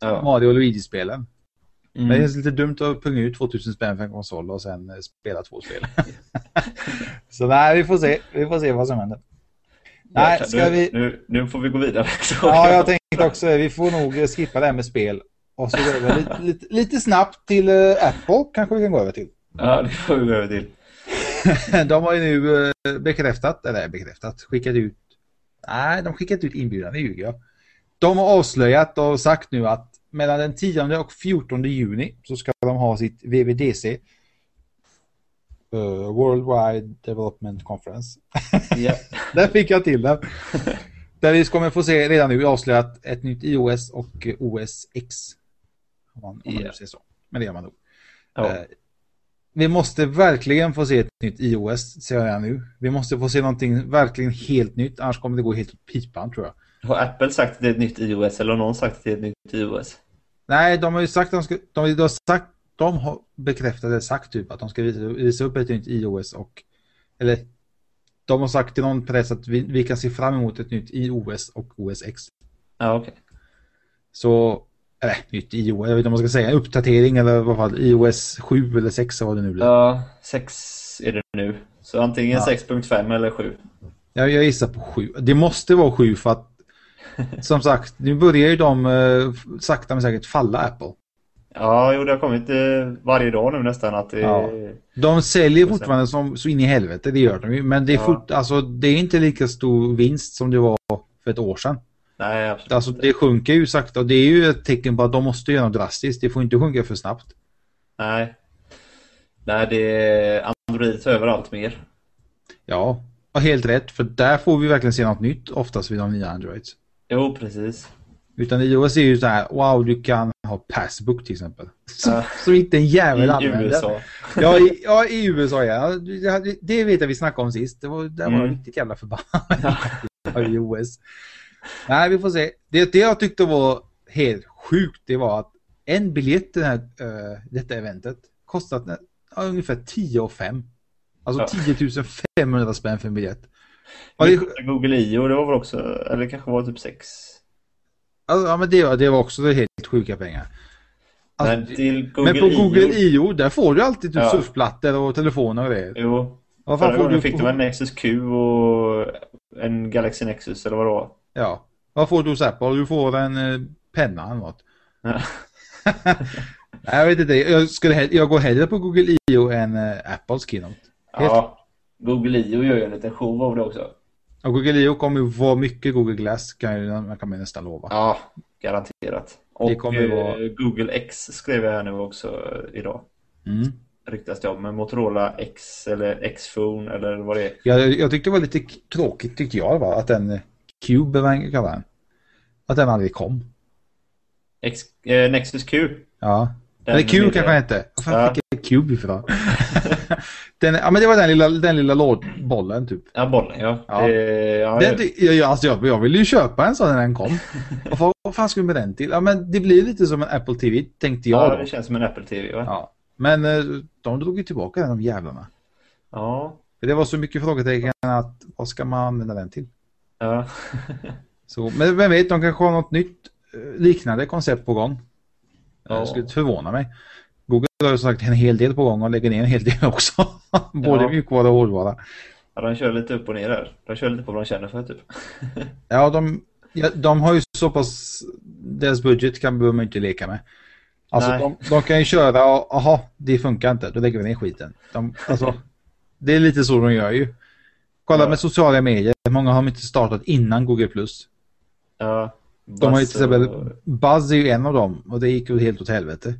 ja. Mario och Luigi-spelen. Mm. Men det är lite dumt att punga ut 2000 spänn för en konsol och sen spela två spel. så nej, vi får se. Vi får se vad som händer. Nej, ska nu, vi... Nu, nu, får vi gå vidare. ja, jag tänkte också vi får nog skippa det här med spel. Och så går vi lite, lite, lite, snabbt till uh, Apple kanske vi kan gå över till. Ja, det får vi gå över till. de har ju nu uh, bekräftat, eller bekräftat, skickat ut. Nej, de skickat ut inbjudan, det ljuger jag. De har avslöjat och sagt nu att mellan den 10 och 14 juni så ska de ha sitt VVDC Uh, Worldwide Development Conference. Yeah. Där fick jag till den. Där vi kommer få se redan nu avslöjat ett nytt iOS och OS X. Om man, om yeah. man så. Men det gör man nog. Oh. Uh, vi måste verkligen få se ett nytt iOS, säger jag nu. Vi måste få se någonting verkligen helt nytt, annars kommer det gå helt åt pipan tror jag. Har Apple sagt att det är ett nytt iOS eller har någon sagt att det är ett nytt iOS? Nej, de har ju sagt att de, ska, de, de har sagt de har bekräftade sagt typ att de ska visa, visa upp ett nytt iOS och eller de har sagt till någon press att vi, vi kan se fram emot ett nytt iOS och OS X. Ja, okej. Okay. Så eller nytt iOS, jag vet inte om man ska säga, uppdatering eller vad fall, iOS 7 eller 6 vad det nu blir. Ja, 6 är det nu. Så antingen ja. 6.5 eller 7. Ja, jag gissar på 7. Det måste vara 7 för att som sagt, nu börjar ju de uh, sakta men säkert falla Apple. Ja, jo, det har kommit uh, varje dag nu nästan att det... Ja. De säljer fortfarande som, så in i helvete, det gör de ju. Men det är, ja. fort, alltså, det är inte lika stor vinst som det var för ett år sedan. Nej, absolut Alltså det sjunker ju sakta och det är ju ett tecken på att de måste göra något drastiskt. Det får inte sjunka för snabbt. Nej. Nej, det är Android tar över allt mer. Ja, och helt rätt. För där får vi verkligen se något nytt oftast vid de nya Androids. Jo, precis. Utan iOS är ju så här, wow, du kan ha Passbook till exempel. Som, uh, som inte en jävel använder. I USA. ja, i, ja, i USA ja. Det vet jag vi snackade om sist. Det var, där var mm. riktigt jävla förbannat. iOS. Nej, vi får se. Det, det jag tyckte var helt sjukt, det var att en biljett till här, uh, detta eventet kostat uh, ungefär 10 och 5. Alltså ja. 10 500 spänn för en biljett. Det... Google I.O. det var väl också, eller kanske var typ 6. Alltså, ja, men det, det var också det helt sjuka pengar. Alltså, men, men, på Google I.O. där får du alltid typ ja. surfplattor och telefoner och det. Jo. Vad fan får du? fick du en Nexus Q och en Galaxy Nexus eller vad det var. Ja. Vad får du hos Apple? Du får en eh, penna eller något. Ja. Nej, jag vet inte. Jag, skulle, jag går hellre på Google I.O. än äh, Apples Keynote. Helt. Ja. Google I.O. gör ju en liten show av det också. Och Google I.O. kommer ju vara mycket Google Glass kan, man kan man nästan lova. Ja, garanterat. Och det kommer vara... Eh, Google X skrev jag här nu också eh, idag. Mm. Ryktas det om. Men Motorola X eller X-Phone eller vad det är. Ja, jag tyckte det var lite tråkigt tyckte jag va? Att den Cube, vad kallar den? Att den aldrig kom. X, eh, Nexus Q. Ja. Den Eller Q kanske det... hette. Vad fan ja. fick jag Cube ifrån? den, ja men det var den lilla, den lilla lådbollen typ. Ja bollen ja. ja. Det, ja, den, jag, alltså, jag, jag ville ju köpa en sån när den kom. Och vad, vad fan skulle med den till? Ja men det blir lite som en Apple TV tänkte jag. Ja det känns som en Apple TV va? Ja. Men eh, de drog ju tillbaka den de jävlarna. Ja. För det var så mycket frågetecken att vad ska man använda den till? Ja. så, men vem vet, de kanske har något nytt eh, liknande koncept på gång. Ja. Jag skulle förvåna mig. Google har ju sagt en hel del på gång och lägger ner en hel del också. Både ja. mjukvara och hårdvara. Ja, de kör lite upp och ner där. De kör lite på vad de känner för typ. ja, de, ja, de har ju så pass... Deras budget kan behöver man inte leka med. Alltså de, de, kan ju köra och aha, det funkar inte. Då lägger vi ner skiten. De, alltså, det är lite så de gör ju. Kolla med sociala medier. Många har inte startat innan Google+. Ja. De har ju till exempel, Buzz är ju en av dem och det gick ju helt åt helvete.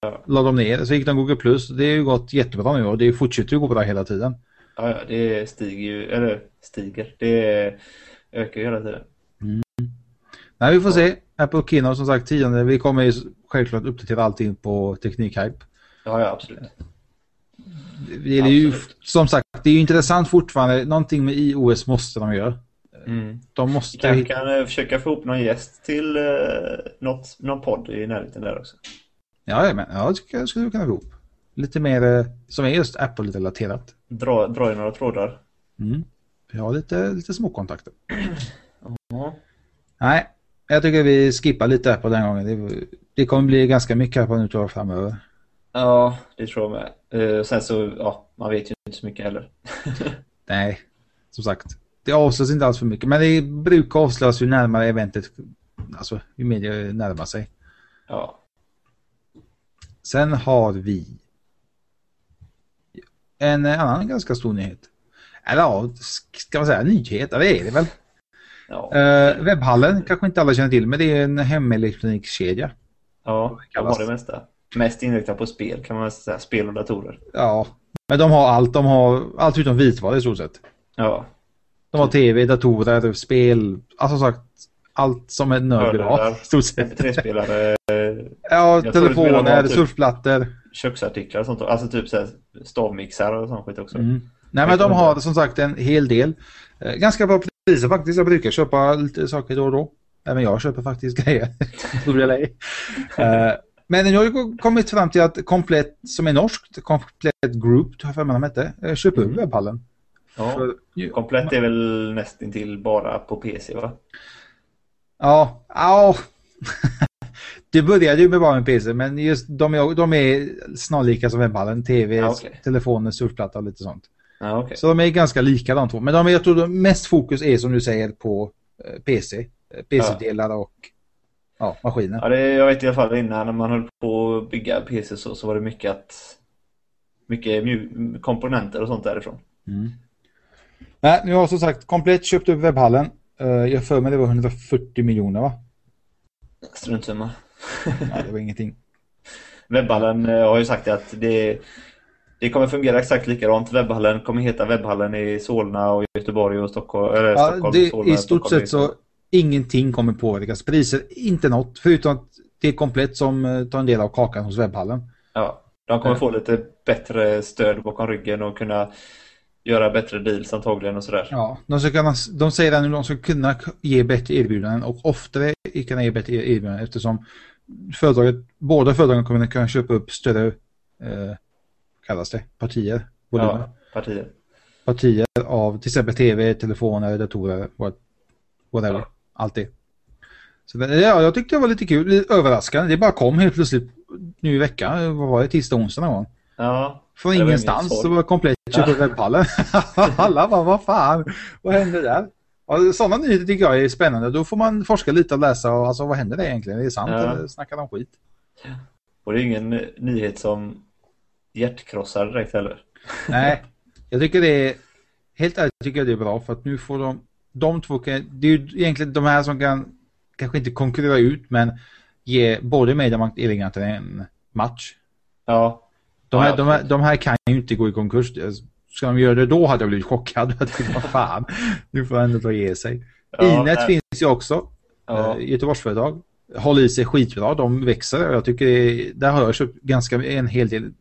Ja. Lade de ner, så gick de Google Plus. Det har ju gått jättebra nu och det fortsätter ju gå bra hela tiden. Ja, ja, det stiger ju, eller stiger, det ökar ju hela tiden. Mm. Nej, vi får ja. se. Apple Keynote som sagt 10. Vi kommer ju självklart uppdatera allting på Teknikhype. Ja, ja, absolut. Det är ju, som sagt, det är ju intressant fortfarande. Någonting med iOS måste de göra. Mm. De måste... Vi kanske kan eh, försöka få ihop någon gäst till uh, något, någon podd i närheten där också. Ja, men ja, det skulle vi kunna få ihop. Lite mer uh, som är just Apple-relaterat. Dra, dra i några trådar. Mm. Vi har lite, lite småkontakter. Mm. Nej, jag tycker vi skippar lite Apple den gången. Det, det kommer bli ganska mycket Apple nu framöver. Ja, det tror jag med. Uh, sen så, ja, man vet ju inte så mycket heller. Nej, som sagt det avslöjas inte alls för mycket. Men det brukar avslöjas ju närmare eventet, alltså ju mer det närmar sig. Ja. Sen har vi en annan ganska stor nyhet. Eller ja, ska man säga nyhet? Ja, det är det väl. Ja. Uh, webbhallen kanske inte alla känner till, men det är en hemelektronikkedja. Ja, de har det mesta. Mest inriktad på spel kan man säga, spel och datorer. Ja, men de har allt. De har allt utom vitvara i stort sett. Ja. De har tv, datorer, spel, alltså sagt allt som en nörd vill ha. Stort sett. MP3-spelare. ja, telefoner, typ surfplattor. Köksartiklar och sånt. Alltså typ så stavmixar och sånt skit också. Mm. Nej men de har som sagt en hel del. Eh, ganska bra priser faktiskt. Jag brukar köpa lite saker då och då. Även jag köper faktiskt grejer. uh, men nu har ju kommit fram till att Komplett som är norskt, Komplett Group, tror jag för de hette, eh, köper mm. webbhallen. Ja, för, komplett är väl nästintill bara på PC va? Ja, ja. det började ju med bara en PC, men just de är, de är snarlika som webbhallen. TV, ja, okay. telefoner, surfplatta och lite sånt. Ja, okay. Så de är ganska lika de två. Men de, jag tror de mest fokus är som du säger på eh, PC. Eh, PC-delar och ja, maskiner. Ja, det, jag vet i alla fall innan när man höll på att bygga PC så, så var det mycket att mycket komponenter och sånt därifrån. Mm. Nej, nu har jag som sagt komplett köpt upp webbhallen. Uh, jag för mig det var 140 miljoner va? Struntsumma. ja, det var ingenting. Webbhallen uh, har ju sagt att det, det kommer fungera exakt likadant. Webbhallen kommer heta Webbhallen i Solna och Göteborg och Stockholm. Eller ja, Stockholm det, Solna, I stort sett så ingenting kommer påverkas. Priser, inte något. Förutom att det är komplett som uh, tar en del av kakan hos webbhallen. Ja, de kommer få lite bättre stöd bakom ryggen och kunna göra bättre deals antagligen och sådär. Ja, de, ska kunna, de säger att de ska kunna ge bättre erbjudanden och oftare kunna ge bättre erbjudanden eftersom företaget, båda företagen kommer kunna köpa upp större, eh, kallas det, partier. Ja, partier. Partier av till exempel tv, telefoner, datorer, whatever, ja. Allt det. Så det, ja, jag tyckte det var lite kul, lite överraskande. Det bara kom helt plötsligt nu i veckan, vad var det, tisdag, onsdag någon gång? Ja. Från ingenstans så var komplett ja. webbhallen. Alla bara, vad fan, vad händer där? Och sådana nyheter tycker jag är spännande. Då får man forska lite och läsa och alltså vad händer det egentligen? Är det sant ja. eller snackar de skit? Och det är ingen nyhet som hjärtkrossar direkt heller. Nej, jag tycker det är helt ärligt tycker jag det är bra för att nu får de de två kan, det är ju egentligen de här som kan kanske inte konkurrera ut men ge både Mediamarkt och Eleganten en match. Ja. De här, ja, de, här, de här kan ju inte gå i konkurs. Ska de göra det då hade jag blivit chockad. Jag tänkte, vad fan, nu får jag ändå ta ge sig. Ja, Inet nej. finns ju också. Ja. Äh, Göteborgsföretag. Håller i sig skitbra. De växer jag tycker det, där har jag köpt ganska en hel del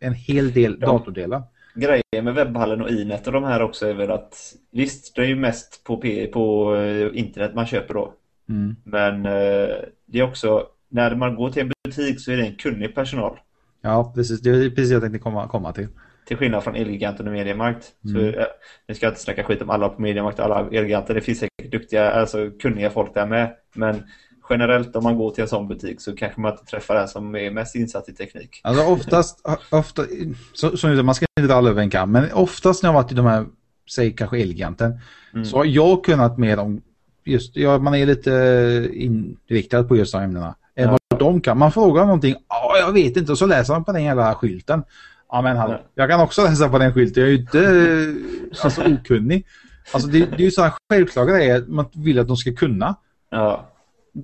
en hel del ja. datordelar. Grejen med webbhallen och Inet och de här också är väl att visst, det är ju mest på, på eh, internet man köper då. Mm. Men eh, det är också, när man går till en butik så är det en kunnig personal. Ja, precis. Det är precis det jag tänkte komma, komma till. Till skillnad från Elgiganten och Mediamarkt. Mm. Så, nu ska jag inte snacka skit om alla på Mediamarkt och alla Elgiganten. Det finns säkert duktiga, alltså kunniga folk där med. Men generellt om man går till en sån butik så kanske man inte träffar den som är mest insatt i teknik. Alltså oftast, ofta, så, så, man ska inte dra alla över en kam, men oftast när jag varit i de här, säg kanske Elgiganten, mm. så har jag kunnat mer om just, ja, man är lite inriktad på just de ämnena. Än ja. vad de kan. Man frågar någonting, ja jag vet inte, och så läser man på den jävla skylten. Ja men hallå, jag kan också läsa på den skylten, jag är ju inte alltså, okunnig. Alltså det, det är ju sådana självklara grejer man vill att de ska kunna. Ja.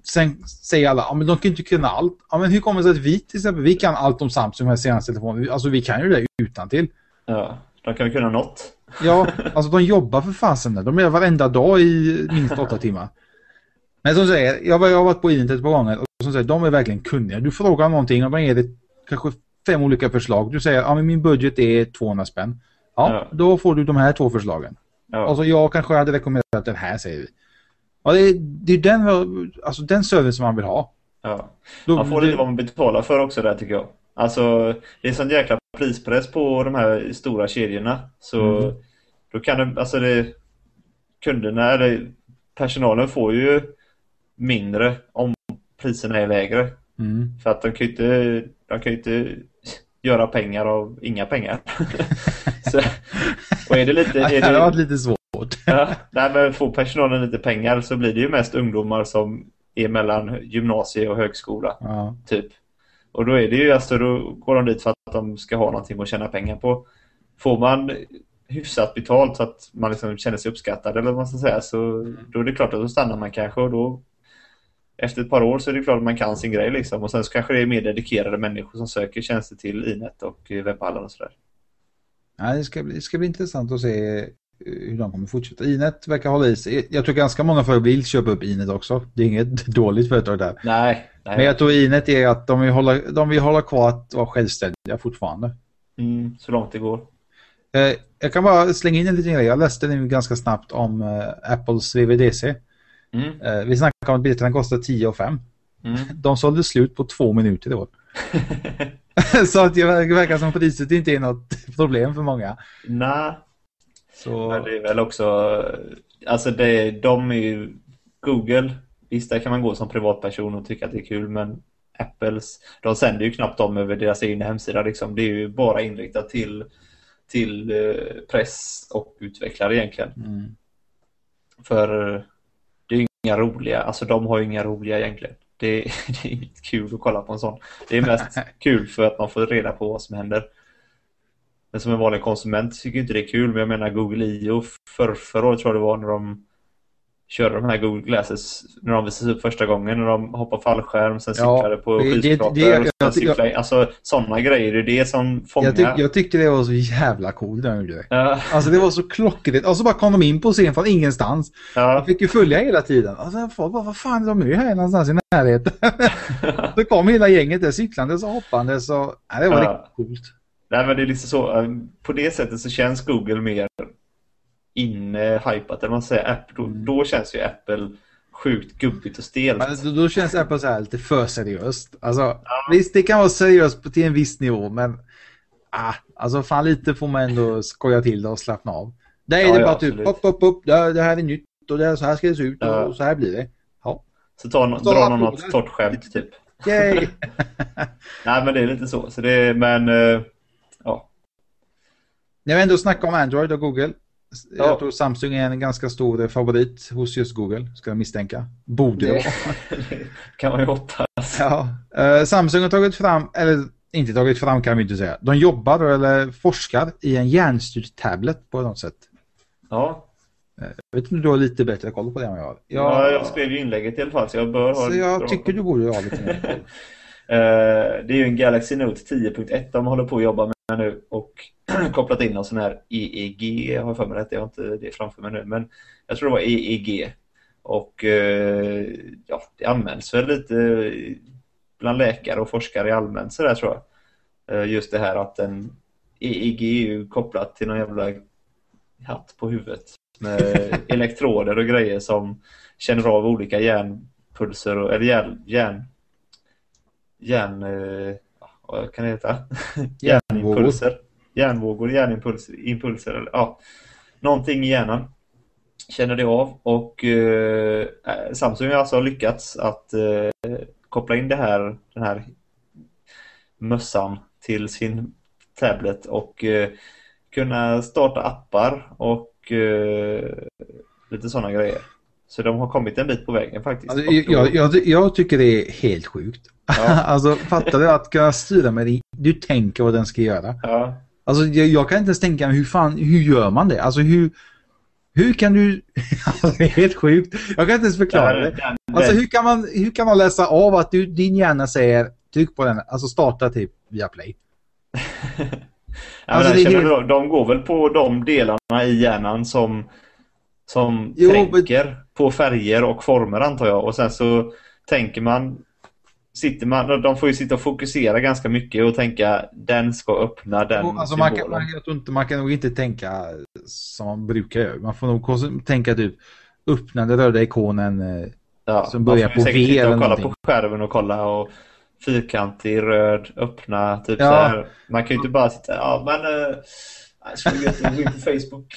Sen säger alla, ja men de kan inte kunna allt. Ja men hur kommer det sig att vi till exempel, vi kan allt om Samsung med senaste telefonen. Alltså vi kan ju det utan till. Ja, de kan ju kunna något. Ja, alltså de jobbar för fasen. De är varenda dag i minst åtta timmar. Men som säger, jag har varit på internet ett par gånger och som säger, de är verkligen kunniga. Du frågar någonting och de ger dig kanske fem olika förslag. Du säger, ja men min budget är 200 spänn. Ja, ja. då får du de här två förslagen. Ja. Alltså jag kanske hade rekommenderat den här säger vi. Ja, det är, det är den, alltså den service man vill ha. Ja. Man får lite vad man betalar för också där tycker jag. Alltså det är sån jäkla prispress på de här stora kedjorna. Så mm. då kan det, alltså det, kunderna eller personalen får ju mindre om priserna är lägre. Mm. För att de kan ju inte, de kan inte göra pengar av inga pengar. så, och är det lite... Är det, det har varit lite svårt. ja, nej, men får personalen lite pengar så blir det ju mest ungdomar som är mellan gymnasie och högskola. Ja. Typ. Och då är det ju alltså, då går de dit för att de ska ha någonting att tjäna pengar på. Får man hyfsat betalt så att man liksom känner sig uppskattad eller vad man ska säga så då är det klart att då stannar man kanske och då efter ett par år så är det klart att man kan sin grej liksom och sen så kanske det är mer dedikerade människor som söker tjänster till Inet och webbhallen och sådär. Ja, det ska, bli, det ska bli intressant att se hur de kommer fortsätta. Inet verkar hålla i sig. Jag tror ganska många företag vill köpa upp Inet också. Det är inget dåligt företag där. Nej. nej. Men jag tror Inet är att de vill hålla, de vill hålla kvar att vara självständiga fortfarande. Mm, så långt det går. Eh, jag kan bara slänga in en liten grej. Jag läste nu ganska snabbt om eh, Apples VVDC. Mm. Eh, vi snackade om att biljetterna kostar 10 och 5. Mm. De sålde slut på två minuter i år. så att det verkar som priset inte är något problem för många. Nej. Så... Men det är väl också, alltså det, de är ju, Google Visst, där kan man gå som privatperson och tycka att det är kul, men Apples, de sänder ju knappt dem över deras egna hemsida liksom. Det är ju bara inriktat till, till eh, press och utvecklare egentligen. Mm. För det är ju inga roliga, alltså de har ju inga roliga egentligen. Det, det är inget kul att kolla på en sån. Det är mest kul för att man får reda på vad som händer. Men som en vanlig konsument tycker inte det är kul, men jag menar Google I.O. För, förra året tror jag det var när de körde de här Google Glasses när de visades upp första gången när de hoppade fallskärm, sen cyklade ja, på skyskrapor. Alltså sådana grejer, det är det som fångar. Jag, tyck, jag tyckte det var så jävla coolt när de gjorde det. Ja. Alltså det var så klockrent. Och så bara kom de in på scen från ingenstans. Ja. Jag fick ju följa hela tiden. Alltså folk bara, vad fan är de nu här någonstans i närheten? så kom hela gänget där cyklandes och hoppandes och ja, det var ja. riktigt coolt. Nej men det är liksom så, eh, på det sättet så känns Google mer inne-hypat, eller man säger. Apple, då, mm. då känns ju Apple sjukt gubbigt och stelt. Alltså, då känns Apple så här lite för seriöst. Alltså, ja. Visst, det kan vara seriöst till en viss nivå, men ah, alltså fan lite får man ändå skoja till det och slappna av. Där är ja, det bara ja, typ, upp, upp, upp, det, här är nytt och det, så här ska det se ut och så här blir det. Ja. Så ta, no dra någon något torrt skämt typ. Yay! Nej, men det är lite så. så det, men, uh, ja. När vi ändå snackar om Android och Google Ja. Jag tror Samsung är en ganska stor favorit hos just Google, ska jag misstänka. Borde det vara. kan man ju hoppas. Ja. Uh, Samsung har tagit fram, eller inte tagit fram kan vi inte säga. De jobbar eller forskar i en hjärnstyrd tablet på något sätt. Ja. Jag vet inte om du har lite bättre koll på det än jag har. Jag... Ja, jag skrev ju inlägget i alla fall så jag bör ha... Så jag tycker du borde ha lite mer koll. Uh, det är ju en Galaxy Note 10.1 de håller på att jobba med nu och kopplat in någon sån här EEG, jag har för mig det, jag har inte det framför mig nu, men jag tror det var EEG. Och uh, ja, det används väl lite bland läkare och forskare i allmänt sådär tror jag. Uh, just det här att en EEG är ju kopplat till någon jävla hatt på huvudet med elektroder och grejer som känner av olika hjärnpulser, eller hjärn, hjärn järn... Eh, vad kan det heta? Järnimpulser. Järnvågor, järnimpulser. Eller, ja, någonting i hjärnan känner det av. Och eh, Samsung har alltså lyckats att eh, koppla in det här, den här mössan till sin tablet och eh, kunna starta appar och eh, lite sådana grejer. Så de har kommit en bit på vägen faktiskt. Alltså, jag, jag, jag, tycker det är helt sjukt. Ja. alltså fattar du att kunna styra med det? Du tänker vad den ska göra. Ja. Alltså jag, jag, kan inte ens tänka mig hur fan, hur gör man det? Alltså hur, hur kan du, alltså, det är helt sjukt. Jag kan inte ens förklara det. Alltså hur kan man, hur kan man läsa av att du, din hjärna säger tryck på den, alltså starta typ via play. ja, alltså, det, helt... de går väl på de delarna i hjärnan som som jo, tänker men... på färger och former antar jag. Och sen så tänker man sitter man, de får ju sitta och fokusera ganska mycket och tänka den ska öppna den alltså man kan, man, jag tror inte, man kan nog inte tänka som man brukar göra. Man får nog tänka typ öppna den röda ikonen eh, ja, som börjar på V eller kolla på skärmen och kolla och fyrkantig röd öppna typ ja. så här. Man kan ju inte bara sitta ja men Nej, skulle gå in på Facebook.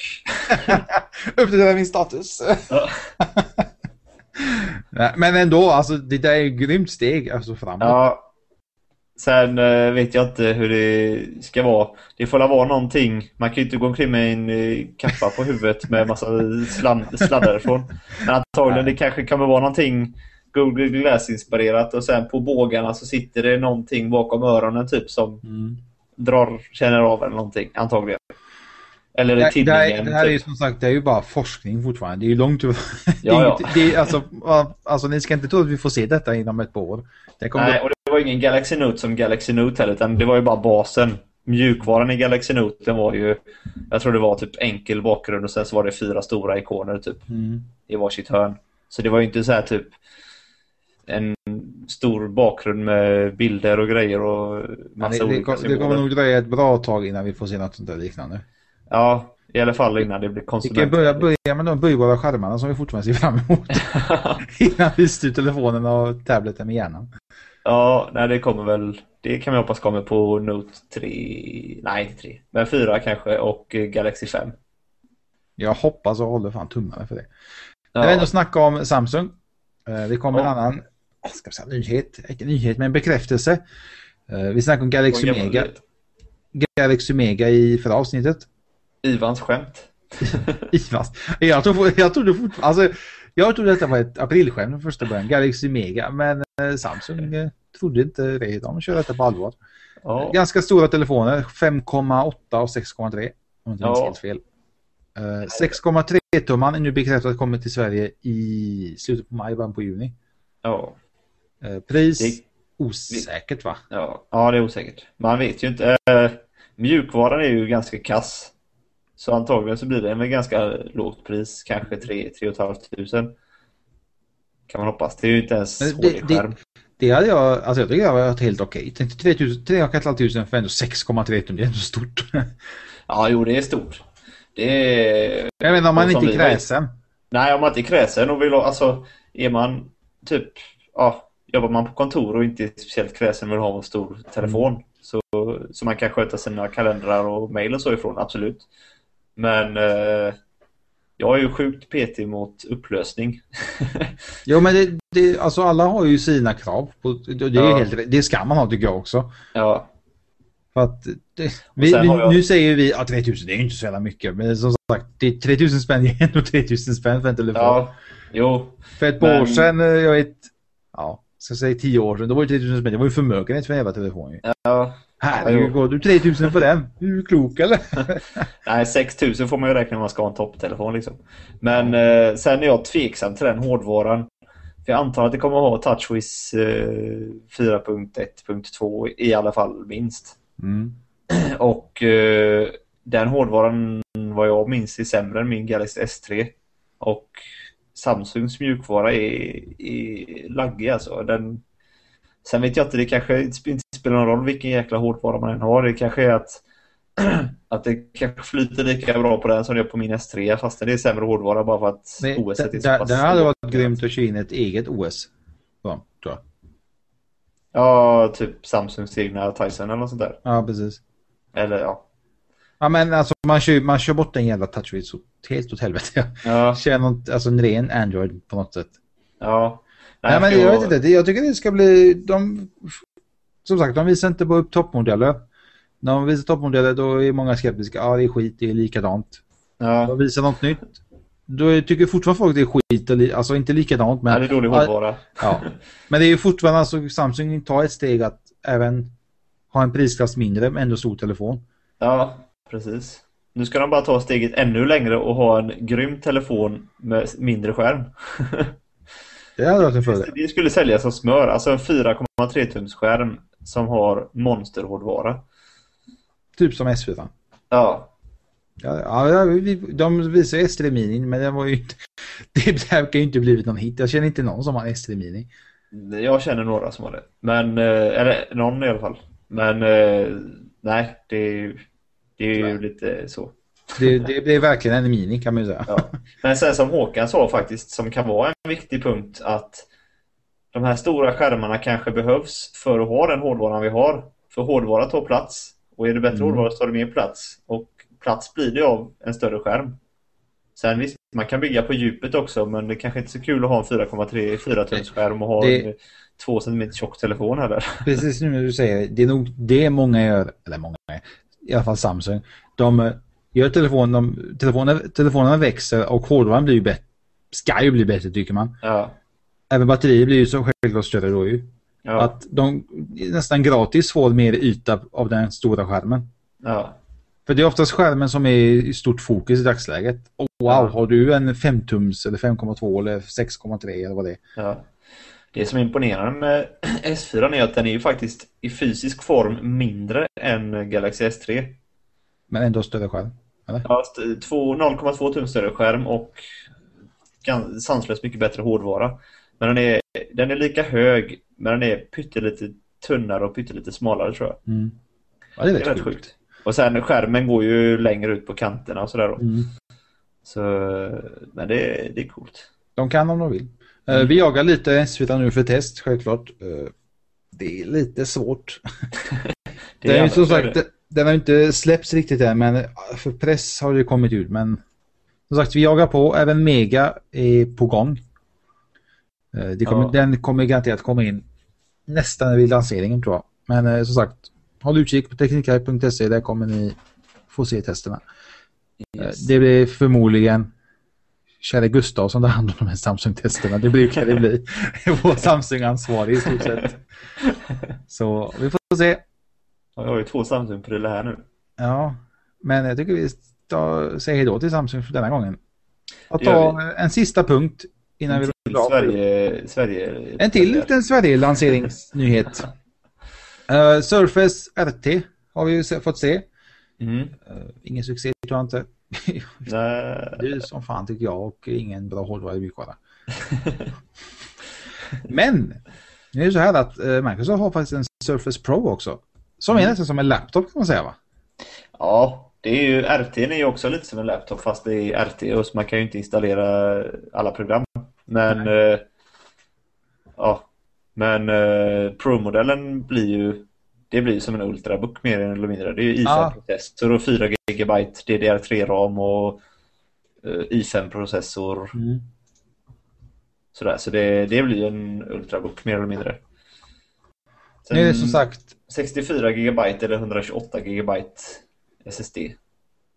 Uppdatera min status. Ja. Men ändå, alltså det där är ett grymt steg alltså framåt. Ja. Sen äh, vet jag inte hur det ska vara. Det får vara någonting. Man kan ju inte gå omkring med en äh, kappa på huvudet med massa sladd, sladdar ifrån. Men antagligen Nej. det kanske kan vara någonting Google Glass-inspirerat och sen på bågarna så sitter det någonting bakom öronen typ som mm. Drar, känner av eller någonting antagligen. Eller det, tidningen. Det, det här typ. är ju som sagt det är ju bara forskning fortfarande. Det är ju långt ja, ja. det är, alltså, alltså ni ska inte tro att vi får se detta inom ett par år. Det Nej, och det var ingen Galaxy Note som Galaxy Note heller utan det var ju bara basen. Mjukvaran i Galaxy Note den var ju jag tror det var typ enkel bakgrund och sen så var det fyra stora ikoner typ mm. i varsitt hörn. Så det var ju inte så här typ en stor bakgrund med bilder och grejer och massa ja, det, olika det, det kommer nog dröja ett bra tag innan vi får se något sånt där liknande. Ja, i alla fall innan det blir konsument. Vi kan börja, börja med de böjbara skärmarna som vi fortfarande ser fram emot. innan vi styr telefonen och tableten med hjärnan. Ja, nej det kommer väl, det kan vi hoppas kommer på Note 3, nej inte 3, men 4 kanske och Galaxy 5. Jag hoppas och håller fan tummarna för det. Ja. När vi ändå snackar om Samsung. Eh, det kommer en annan ska säga, nyhet, inte nyhet men bekräftelse. Eh, vi snackar om Galaxy Mega. Galaxy Mega i förra avsnittet. Ivans skämt. Ivans. Jag trodde, jag trodde fortfarande, alltså, jag trodde detta var ett aprilskämt från första början, Galaxy Mega, men eh, Samsung eh, trodde inte det. De kör detta på allvar. Ja. Ganska stora telefoner, 5,8 och 6,3 om inte ja. helt fel. 6,3 tumman är nu bekräftat kommer till Sverige i slutet på maj, början på juni. Ja. Eh, pris det, osäkert va? Ja, ja, det är osäkert. Man vet ju inte. Eh, mjukvaran är ju ganska kass. Så antagligen så blir det en ganska lågt pris. Kanske 3 3 500 Kan man hoppas. Det är ju inte ens HD-skärm. Det, det hade jag, alltså jag tycker det var helt okej. Okay. 3 500 för ändå 6,3 tum. Det är ändå stort. ja, jo det är stort. Det är... Jag inte om man inte är kräsen. Nej, om man inte är kräsen och vill ha, alltså är man typ, ja, jobbar man på kontor och inte är speciellt kräsen vill ha en stor telefon mm. så, så man kan sköta sina kalendrar och mejl och så ifrån, absolut. Men eh, jag är ju sjukt petig mot upplösning. jo men det, det, alltså alla har ju sina krav. På, det, är ja. helt, det ska man ha tycker jag också. Ja. För att det, vi, jag... Nu säger vi att 3000 det är inte så jävla mycket. Men som sagt, det 3000 spänn är ändå 3000 spänn för en telefon. Ja, jo. För ett par men... år sedan, eh, jag vet, ja, ska säga tio år sedan, då var det 3000 spänn. Det var ju förmögenhet för en jävla telefon. Ja. Herregud, går du 3000 för den? Är du klok eller? Nej, 6000 får man ju räkna om man ska ha en topptelefon liksom. Men eh, sen är jag tveksam till den hårdvaran. För jag antar att det kommer att ha TouchWiz eh, 4.1.2 i alla fall minst. Mm. Och eh, den hårdvaran vad jag minns är sämre än min Galaxy S3. Och Samsungs mjukvara är, är laggig alltså. Den, sen vet jag inte, det kanske inte spelar någon roll vilken jäkla hårdvara man än har. Det kanske är att, att det kanske flyter lika bra på den som det gör på min S3 fast det är sämre hårdvara bara för att Nej, OS är så pass... Det hade varit grymt att köra in ett eget OS. Ja, tror jag. Ja, typ Samsungs egna Tyson eller något sånt där. Ja, precis. Eller ja. Ja, men alltså man kör, man kör bort den jävla TouchWiz så helt åt helvete. Ja. Kör något, alltså en ren Android på något sätt. Ja. Nej, Nej men jag vet inte. Jag tycker det ska bli... De, som sagt, de visar inte bara upp toppmodeller. När de visar toppmodeller då är många skeptiska. Ja, det är skit, det är likadant. Ja. De visar något nytt. Då tycker fortfarande folk det är skit, alltså inte likadant men... Ja, det är dålig hårdvara. Ja. Men det är ju fortfarande, alltså Samsung tar ett steg att även ha en prisklass mindre men ändå stor telefon. Ja, precis. Nu ska de bara ta steget ännu längre och ha en grym telefon med mindre skärm. det hade varit en fördel. Det skulle säljas som smör, alltså en 4,3 tums skärm som har monsterhårdvara. Typ som S4. Ja, Ja, ja de visar S3 Mini men det var ju inte, det verkar ju inte blivit någon hit. Jag känner inte någon som har S3 Mini. Jag känner några som har det. Men, eh, eller någon i alla fall. Men eh, nej, det är, det är ju lite så. Det, det, det, är verkligen en mini kan man ju säga. Ja. Men sen som Håkan sa faktiskt, som kan vara en viktig punkt att de här stora skärmarna kanske behövs för att ha den hårdvaran vi har. För hårdvara tar plats. Och är det bättre mm. hårdvara så tar det mer plats. Och plats blir det av en större skärm. Sen visst, man kan bygga på djupet också men det kanske inte är så kul att ha en 4,3 4 tums skärm och ha det... en 2 cm tjock telefon heller. Precis nu när du säger det är nog det många gör, eller många, i alla fall Samsung. De eh, gör telefon, de, telefoner, telefonerna växer och hårdvaran blir ju bättre. Ska ju bli bättre tycker man. Ja. Även batterier blir ju så självklart större då ju. Ja. Att de nästan gratis får mer yta av den stora skärmen. Ja. För det är oftast skärmen som är i stort fokus i dagsläget. Och wow, har du en 5-tums eller 5,2 eller 6,3 eller vad det är. Ja. Det som är imponerande med S4 är att den är ju faktiskt i fysisk form mindre än Galaxy S3. Men ändå större skärm? Eller? Ja, 0,2 tum större skärm och sanslöst mycket bättre hårdvara. Men den är, den är lika hög, men den är pyttelite tunnare och pyttelite smalare tror jag. Mm. Ja, det är, det är rätt sjukt. sjukt. Och sen skärmen går ju längre ut på kanterna och sådär då. Mm. Så, men det, det är coolt. De kan om de vill. Eh, mm. Vi jagar lite S4 nu för test, självklart. Eh, det är lite svårt. det är, det är som sagt, det. den har inte släppts riktigt än, men för press har det kommit ut. Men som sagt, vi jagar på. Även Mega är på gång. Kommer, ja. Den kommer garanterat komma in nästan vid lanseringen tror jag. Men som sagt, håll utkik på teknikhype.se, där kommer ni få se testerna. Yes. Det blir förmodligen käre Gustav som tar hand om de här Samsung-testerna. Det brukar det bli. Vår Samsung-ansvarig i stort sett. Så vi får se. Jag har ju två Samsung-prylar här nu. Ja, men jag tycker vi ska säga hejdå till Samsung för denna gången. Och ta en sista punkt innan en vi rullar Sverige, Sverige, En till liten Sverige-lanseringsnyhet. uh, Surface RT har vi ju fått se. Mm. Uh, ingen succé tror jag inte. Nej. Dyr som fan tycker jag och ingen bra hårdvara i mjukvara. Men det är ju så här att uh, Microsoft har faktiskt en Surface Pro också. Som är mm. nästan som en laptop kan man säga va? Ja, det är ju, RT är ju också lite som en laptop fast det är RT och så man kan ju inte installera alla program. Men eh, ja, men eh, Pro-modellen blir ju det blir som en Ultrabook mer eller mindre. Det är ju i5-processor och 4 GB DDR3-ram och eh, i5-processor. Mm. Sådär, så det, det blir en Ultrabook mer eller mindre. Sen, nu är det som sagt 64 GB eller 128 GB SSD.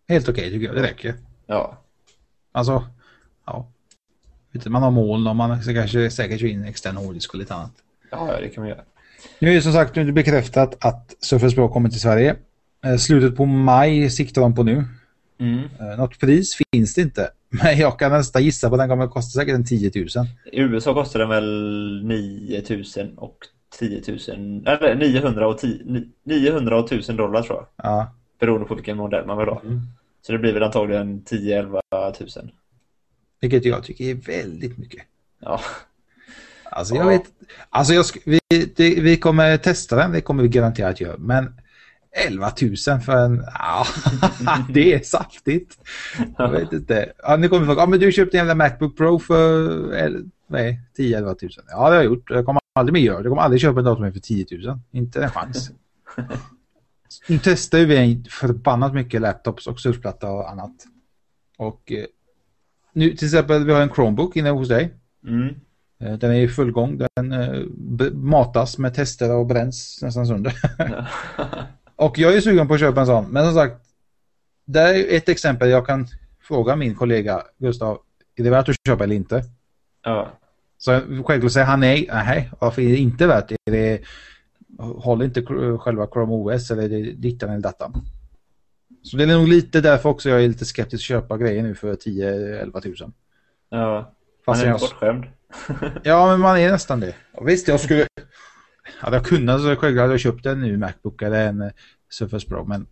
Helt okej okay, tycker jag, det räcker. Ja. Alltså, ja. Man har moln och man ska kanske säkert in extern hårddisk och lite annat. Ja, det kan man göra. Nu är det som sagt nu bekräftat att Surface Pro kommer till Sverige. Eh, slutet på maj siktar de på nu. Mm. Eh, något pris finns det inte. Men jag kan nästan gissa på att den kommer att kosta säkert en 10 000. I USA kostar den väl 9 000 och 10 000, eller 900 och, 10, 900 och 1000 dollar tror jag. Ja. Beroende på vilken modell man vill ha. Mm. Så det blir väl antagligen 10-11 000. Vilket jag tycker är väldigt mycket. Ja. Alltså jag ja. vet Alltså jag, vi, det, vi kommer testa den, det kommer vi garanterat göra. Men 11 000 för en... Ja, det är saftigt. Jag vet inte. Ja, nu kommer folk, ja men du köpte en jävla Macbook Pro för 10-11 000. Ja, det har jag gjort. Jag kommer aldrig mer göra det. Jag kommer aldrig köpa en dator för 10 000. Inte en chans. Nu testar vi förbannat mycket laptops och surfplatta och annat. Och eh, nu till exempel, vi har en Chromebook inne hos dig. Mm. Eh, den är i full gång. Den eh, matas med tester och bränns nästan sönder. och jag är sugen på att köpa en sån. Men som sagt, det är ett exempel jag kan fråga min kollega Gustav. Är det värt att köpa eller inte? Ja. Så självklart säger han nej. Nej, varför är det inte värt? Är det, håller inte själva Chrome OS eller det dittan eller dattan? Så det är nog lite därför också jag är lite skeptisk att köpa grejer nu för 10-11 tusen. Ja, Fast man är jag... bortskämd. ja, men man är nästan det. Och visst, jag skulle... Hade jag kunnat så självklart hade jag köpt en ny Macbook eller en eh, Surface Pro, men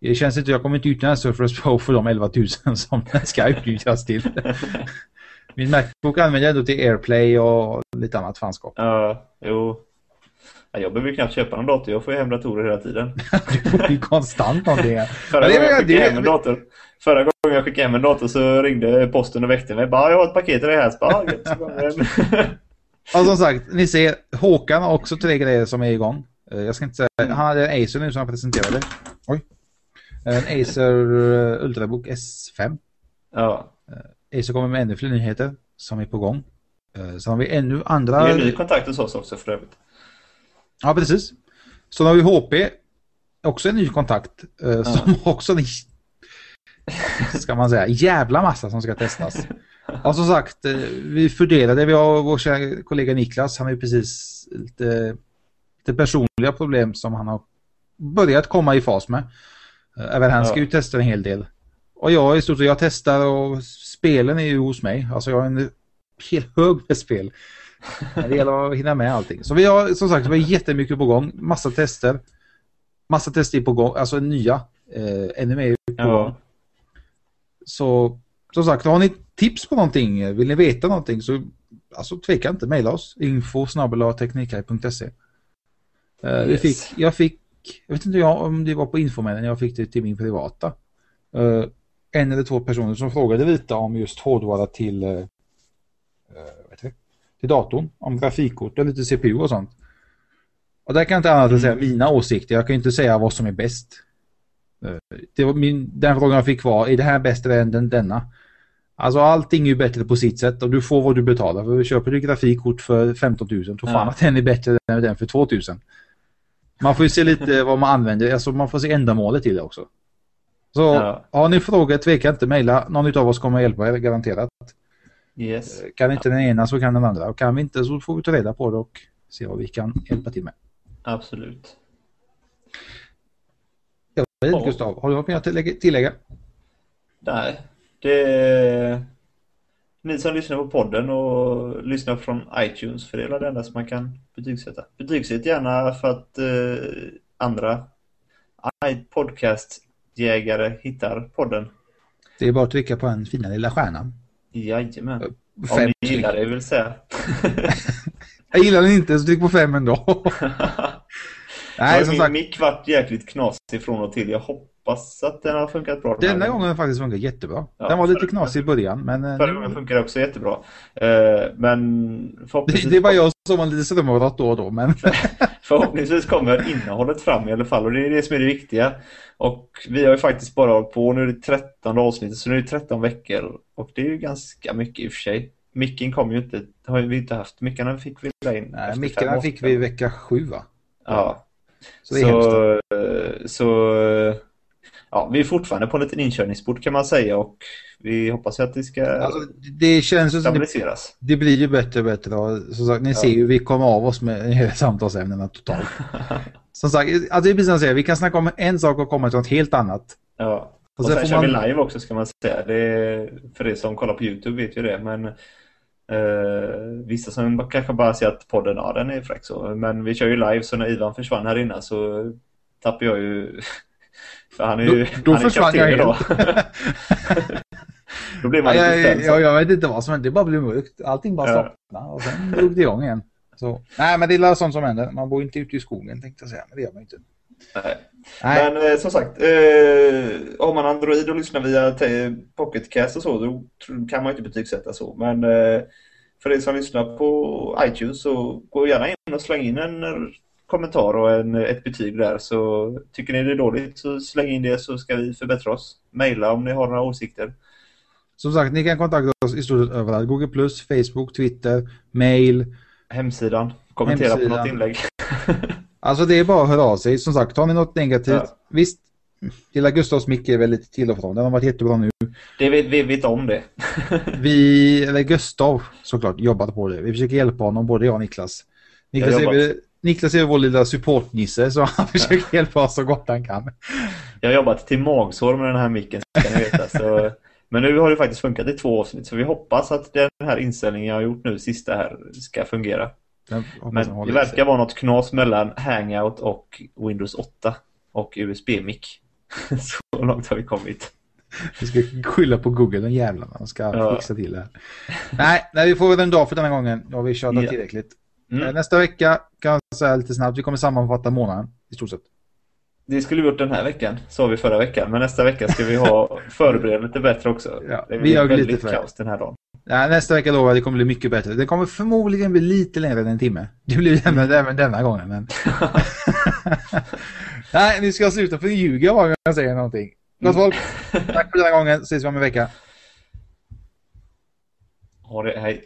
det känns inte, jag kommer inte utnyttja en Surface Pro för de 11 000 som den ska utnyttjas till. Min Macbook använder jag ändå till AirPlay och lite annat fanskap. Ja, jo. Jag behöver knappt köpa någon dator, jag får ju hem datorer hela tiden. du får ju konstant någonting. Förra, gången jag skickade hem en dator, förra gången jag skickade hem en dator så ringde posten och väckte mig. Bara, jag har ett paket till dig här. Bara, och som sagt, ni ser, Håkan har också tre grejer som är igång. Eh, jag ska inte säga, han hade en Acer nu som han presenterade. Oj. En Acer eh, Ultrabook S5. Ja. Eh, Acer kommer med ännu fler nyheter som är på gång. Sen har vi ännu andra... Det är en ny kontakt hos oss också för övrigt. Ja, precis. Så har vi HP, också en ny kontakt, eh, som också en, ska man säga, jävla massa som ska testas. Och som sagt, eh, vi fördelade, vi har vår kollega Niklas, han har ju precis lite, lite personliga problem som han har börjat komma i fas med. Eh, även han ska ju testa en hel del. Och jag i stort sett, jag testar och spelen är ju hos mig. Alltså jag har en hel hög med spel. Det gäller att hinna med allting. Så vi har som sagt vi har jättemycket på gång. Massa tester. Massa tester på gång. Alltså nya. Eh, ännu mer på ja. Så som sagt, har ni tips på någonting? Vill ni veta någonting så alltså, tveka inte. Mejla oss. Info teknikaj.se eh, yes. Jag fick, jag vet inte om det var på infomailen, jag fick det till min privata. Eh, en eller två personer som frågade lite om just hårdvara till eh, till datorn om grafikkort och lite CPU och sånt. Och där kan jag inte annat än säga mm. mina åsikter. Jag kan inte säga vad som är bäst. Eh, det var min, den frågan jag fick var, är det här bättre än den, denna? Alltså allting är ju bättre på sitt sätt och du får vad du betalar. För köper du grafikkort för 15 000 tror fan ja. att den är bättre än den för 2 000. Man får ju se lite vad man använder, alltså man får se ändamålet till det också. Så ja. har ni frågor, tveka inte mejla. Någon av oss kommer att hjälpa er, garanterat. Yes. Kan inte den ena så kan den andra. Och kan vi inte så får vi ta reda på det och se vad vi kan hjälpa till med. Absolut. Jag vet inte Gustav, har du något mer att tillägga? Nej, det ni som lyssnar på podden och lyssnar från iTunes för det är det enda som man kan betygsätta. Betygsätt gärna för att eh, andra podcastjägare hittar podden. Det är bara att trycka på den fina lilla stjärnan. Jajamän. Fem Om ni gillar det vill säga. Jag gillar den inte så tryck på fem ändå. Nej, som min sagt... mick vart jäkligt knasig från och till. Jag hoppas att den har funkat bra. Denna gången har den faktiskt funkat jättebra. Ja, den var lite knasig i början. Men eh, förra gången funkade också jättebra. Uh, men förhoppningsvis... Det var jag som var lite strömavbrott då och då. Men... förhoppningsvis kommer innehållet fram i alla fall. Och det är det som är det viktiga. Och vi har ju faktiskt bara hållit på. Nu är det 13 avsnittet. Så nu är det 13 veckor. Och det är ju ganska mycket i och för sig. Micken kom ju inte. Det har vi inte haft. Mickarna fick vi in. Nej, mickarna fick vi i vecka sju va? Ja. Så, det är så, så ja, vi är fortfarande på en liten inkörningsport kan man säga och vi hoppas att det ska alltså, det känns stabiliseras. Det, det, blir ju bättre och bättre. Och, som sagt, ni ja. ser ju vi kommer av oss med samtalsämnena totalt. som sagt, alltså, det är precis som vi kan snacka om en sak och komma till något helt annat. Ja, och, och sen, sen kör man... vi live också ska man säga. Det är, för er som kollar på YouTube vet ju det, men Uh, vissa som kanske bara ser att podden, ja den är fräck så. Men vi kör ju live så när Ivan försvann här inne så tappade jag ju... För han är ju... Då, då han försvann jag helt. då blev man ja, lite ställd. Ja, jag vet inte vad som hände. Det bara blev mörkt. Allting bara stoppade ja. och sen drog det igång igen. Så, nej men det är sånt som händer. Man bor inte ute i skogen tänkte jag säga. Men det gör man inte. Nej. Nej. Men eh, som sagt, eh, har man Android och lyssnar via Pocketcast och så, då kan man inte betygsätta så. Men eh, för er som lyssnar på iTunes så gå gärna in och släng in en kommentar och en, ett betyg där. Så tycker ni det är dåligt så släng in det så ska vi förbättra oss. Maila om ni har några åsikter. Som sagt, ni kan kontakta oss i stort sett överallt. Google+, Facebook, Twitter, mail. Hemsidan. Kommentera Hemsidan. på något inlägg. Alltså det är bara att höra av sig. Som sagt, har ni något negativt. Ja. Visst, lilla Gustavs mick är väl lite till och från. Den har varit jättebra nu. Det vet, vi vet om det. vi, eller Gustav såklart, jobbat på det. Vi försöker hjälpa honom, både jag och Niklas. Niklas, är, vi, Niklas är vår lilla supportnisse så han försöker hjälpa oss så gott han kan. Jag har jobbat till magsår med den här micken, kan ni veta. Så, men nu har det faktiskt funkat i två avsnitt så vi hoppas att den här inställningen jag har gjort nu sista här ska fungera. Men det verkar vara något knas mellan Hangout och Windows 8 och USB-mic. Så långt har vi kommit. Vi ska skylla på Google, den jävlarna. De ska ja. fixa till det. nej, nej, vi får väl en dag för denna gången. Nu har vi kört ja. tillräckligt. Mm. Eh, nästa vecka kan jag säga lite snabbt. Vi kommer sammanfatta månaden i stort sett. Det skulle vi gjort den här veckan, sa vi förra veckan. Men nästa vecka ska vi ha förbereda lite bättre också. Ja, det vi gör väldigt lite för kaos den här dagen. Ja, nästa vecka lovar jag det kommer bli mycket bättre. Det kommer förmodligen bli lite längre än en timme. Det blir mm. även denna gången. Men... Nej, nu ska jag sluta för att ljuga varje gång jag säger någonting. Gott folk, tack för den här gången. Ses vi om en vecka. Ha det, hej.